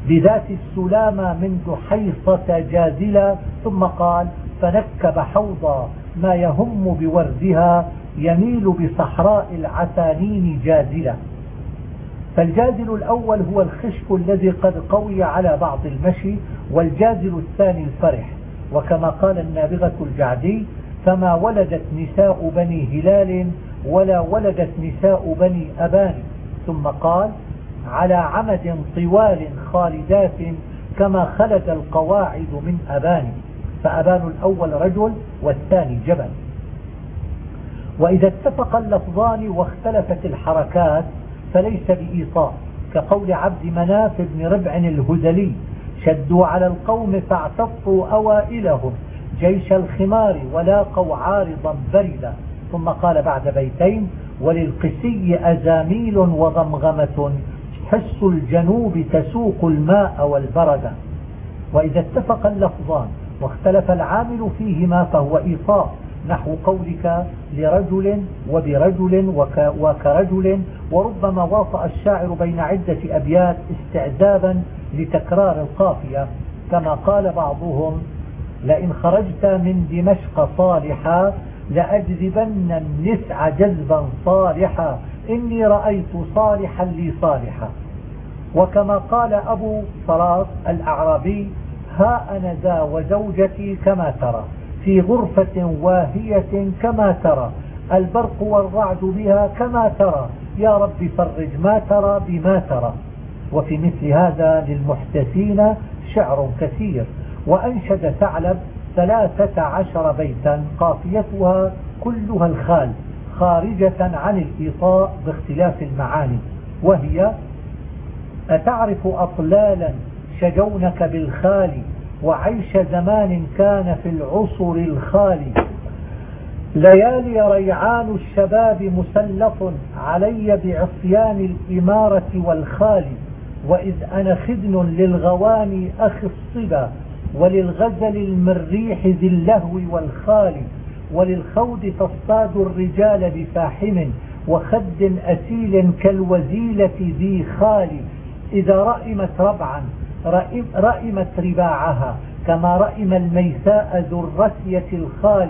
بذات السلامة من دحيصة جازلة ثم قال فنكب حوضا ما يهم بوردها يميل بصحراء العتانين جازلة. فالجازل الأول هو الخشب الذي قد قوي على بعض المشي والجازل الثاني الفرح. وكما قال النابغة الجعدي فما ولدت نساء بني هلال ولا ولدت نساء بني أبان. ثم قال على عمد طوال خالدات كما خلد القواعد من أبان فأبان الأول رجل والثاني جبل. وإذا اتفق اللفظان واختلفت الحركات فليس بإيطاء كقول عبد مناف بن ربع الهذلي شدوا على القوم فاعتطوا أوائلهم جيش الخمار ولاقوا عارضا بردا ثم قال بعد بيتين وللقسي أزاميل وغمغمة حس الجنوب تسوق الماء والبرد. وإذا اتفق اللفظان واختلف العامل فيهما فهو إيطاء نحو قولك لرجل وبرجل وك وكرجل. وربما واطأ الشاعر بين عدة أبيات استعذابا لتكرار القافية. كما قال بعضهم لئن خرجت من دمشق صالحا لأجذبن النسع جذبا صالحا إني رأيت صالحا لي صالحا. وكما قال أبو صراط الأعرابي ها أنا ذا وزوجتي كما ترى في غرفة واهية كما ترى البرق والرعد بها كما ترى يا رب فرج ما ترى بما ترى. وفي مثل هذا للمحتسين شعر كثير وأنشد ثعلب ثلاثة عشر بيتا قافيتها كلها الخال. خارجة عن الإيطاء باختلاف المعاني وهي أتعرف أطلالا شجونك بالخال وعيش زمان كان في العصر الخالي ليالي ريعان الشباب مسلط علي بعصيان الإمارة والخال وإذ أنا خدن للغواني أخي الصبا وللغزل المريح ذي اللهو والخال. وللخود تصطاد الرجال بفاحم وخد أسيل كالوزيلة ذي خال. إذا رأمت ربعا رأمت رباعها كما رأم الميساء ذو الرسية الخال.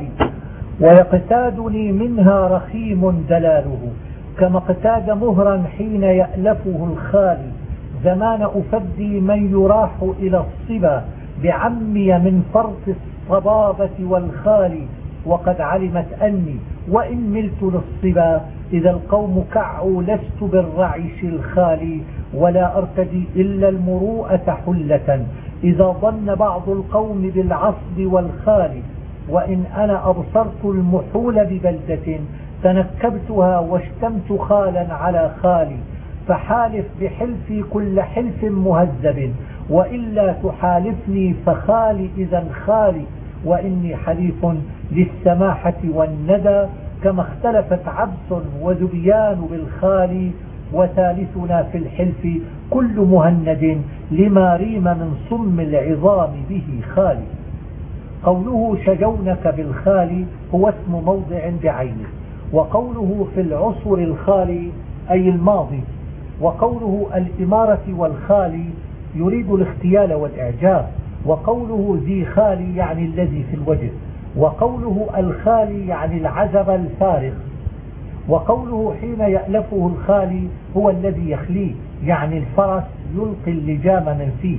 ويقتادني منها رخيم دلاله كما اقتاد مهرا حين يألفه الخالي زمان أفدي من يراح إلى الصبا بعمي من فرط الصبابة والخال. وقد علمت أني وإن ملت للصبا إذا القوم كعوا لست بالرعش الخالي ولا أرتدي إلا المروءة حلة. إذا ظن بعض القوم بالعصب والخال وإن أنا أبصرت المحول ببلدة تنكبتها واشتمت خالا على خالي. فحالف بحلفي كل حلف مهذب وإلا تحالفني فخالي إذا خالي. وإني حليف للسماحة والندى كما اختلفت عبس وذبيان بالخال وثالثنا في الحلف كل مهند لما ريم من صم العظام به خالي. قوله شجونك بالخال هو اسم موضع بعينه وقوله في العصر الخالي أي الماضي وقوله الإمارة والخالي يريد الاختيال والإعجاب وقوله ذي خالي يعني الذي في الوجه. وقوله الخالي يعني العزب الفارغ. وقوله حين يألفه الخالي هو الذي يخليه يعني الفرس يلقي اللجام من فيه.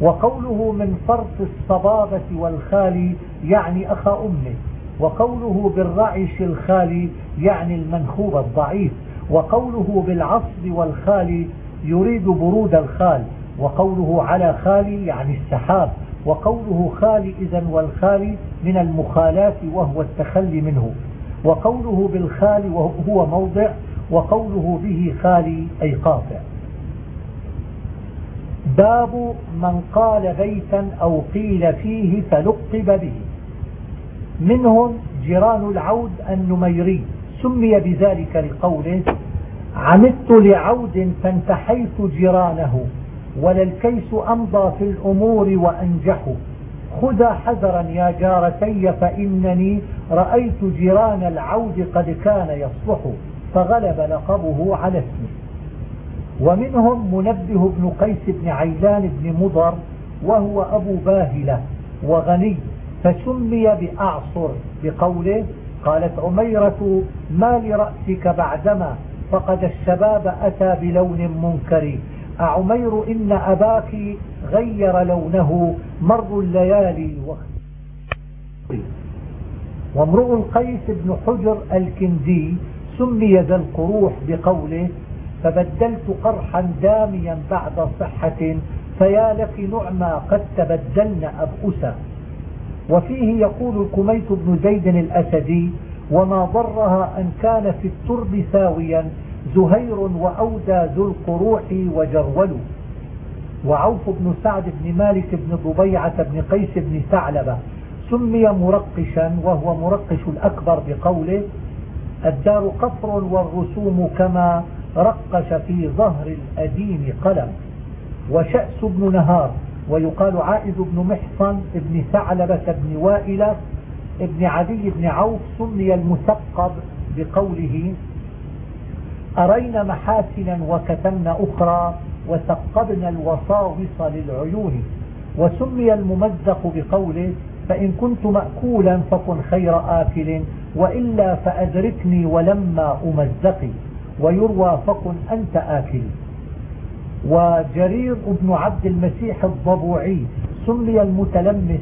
وقوله من فرط الصبابة والخالي يعني أخا أمه. وقوله بالرعش الخالي يعني المنخوب الضعيف. وقوله بالعصب والخالي يريد برود الخال. وقوله على خالي يعني السحاب. وقوله خالي إذا والخالي من المخالات وهو التخلي منه. وقوله بالخال وهو موضع وقوله به خالي أي قاطع. باب من قال بيتا أو قيل فيه فلقب به. منهم جيران العود النميري. سمي بذلك لقوله عمدت لعود فانتحيت جيرانه. ولا الكيس أمضى في الأمور وأنجح خذا حذرا يا جارتي فإنني رأيت جيران العود قد كان يصلح فغلب لقبه على اسمه. ومنهم منبه بن قيس بن عيلان بن مضر وهو أبو باهلة وغني فسمي بأعصر بقوله قالت عميرة ما لرأسك بعدما؟ فقد الشباب أتى بلون منكر أعمير إن أباك غير لونه مر الليالي وامرؤ القيس بن حجر الكندي سمي ذا القروح بقوله فبدلت قرحا داميا بعد صحة فيا لك نعمى قد تبدلن أبؤسا وفيه يقول الكميت بن زيد الأسدي وما ضرها أن كان في الترب ساويا زهير وأودى ذو القروح وجرول. وعوف بن سعد بن مالك بن ضبيعة بن قيس بن ثعلبة. سمي مرقشا وهو مرقش الأكبر بقوله الدار قصر والرسوم كما رقش في ظهر الأديم قلم. وشأس بن نهار ويقال عائد بن محصن بن ثعلبة بن وائلة بن عدي بن عوف سمي المثقب بقوله أرينا محاسنا وكتمنا أخرى وثقبنا الوصاوص للعيون وسمي الممزق بقوله فإن كنت مأكولا فكن خير آكل وإلا فأدركني ولما أمزقي ويروى فكن أنت آكل. وجرير بن عبد المسيح الضبوعي سمي المتلمس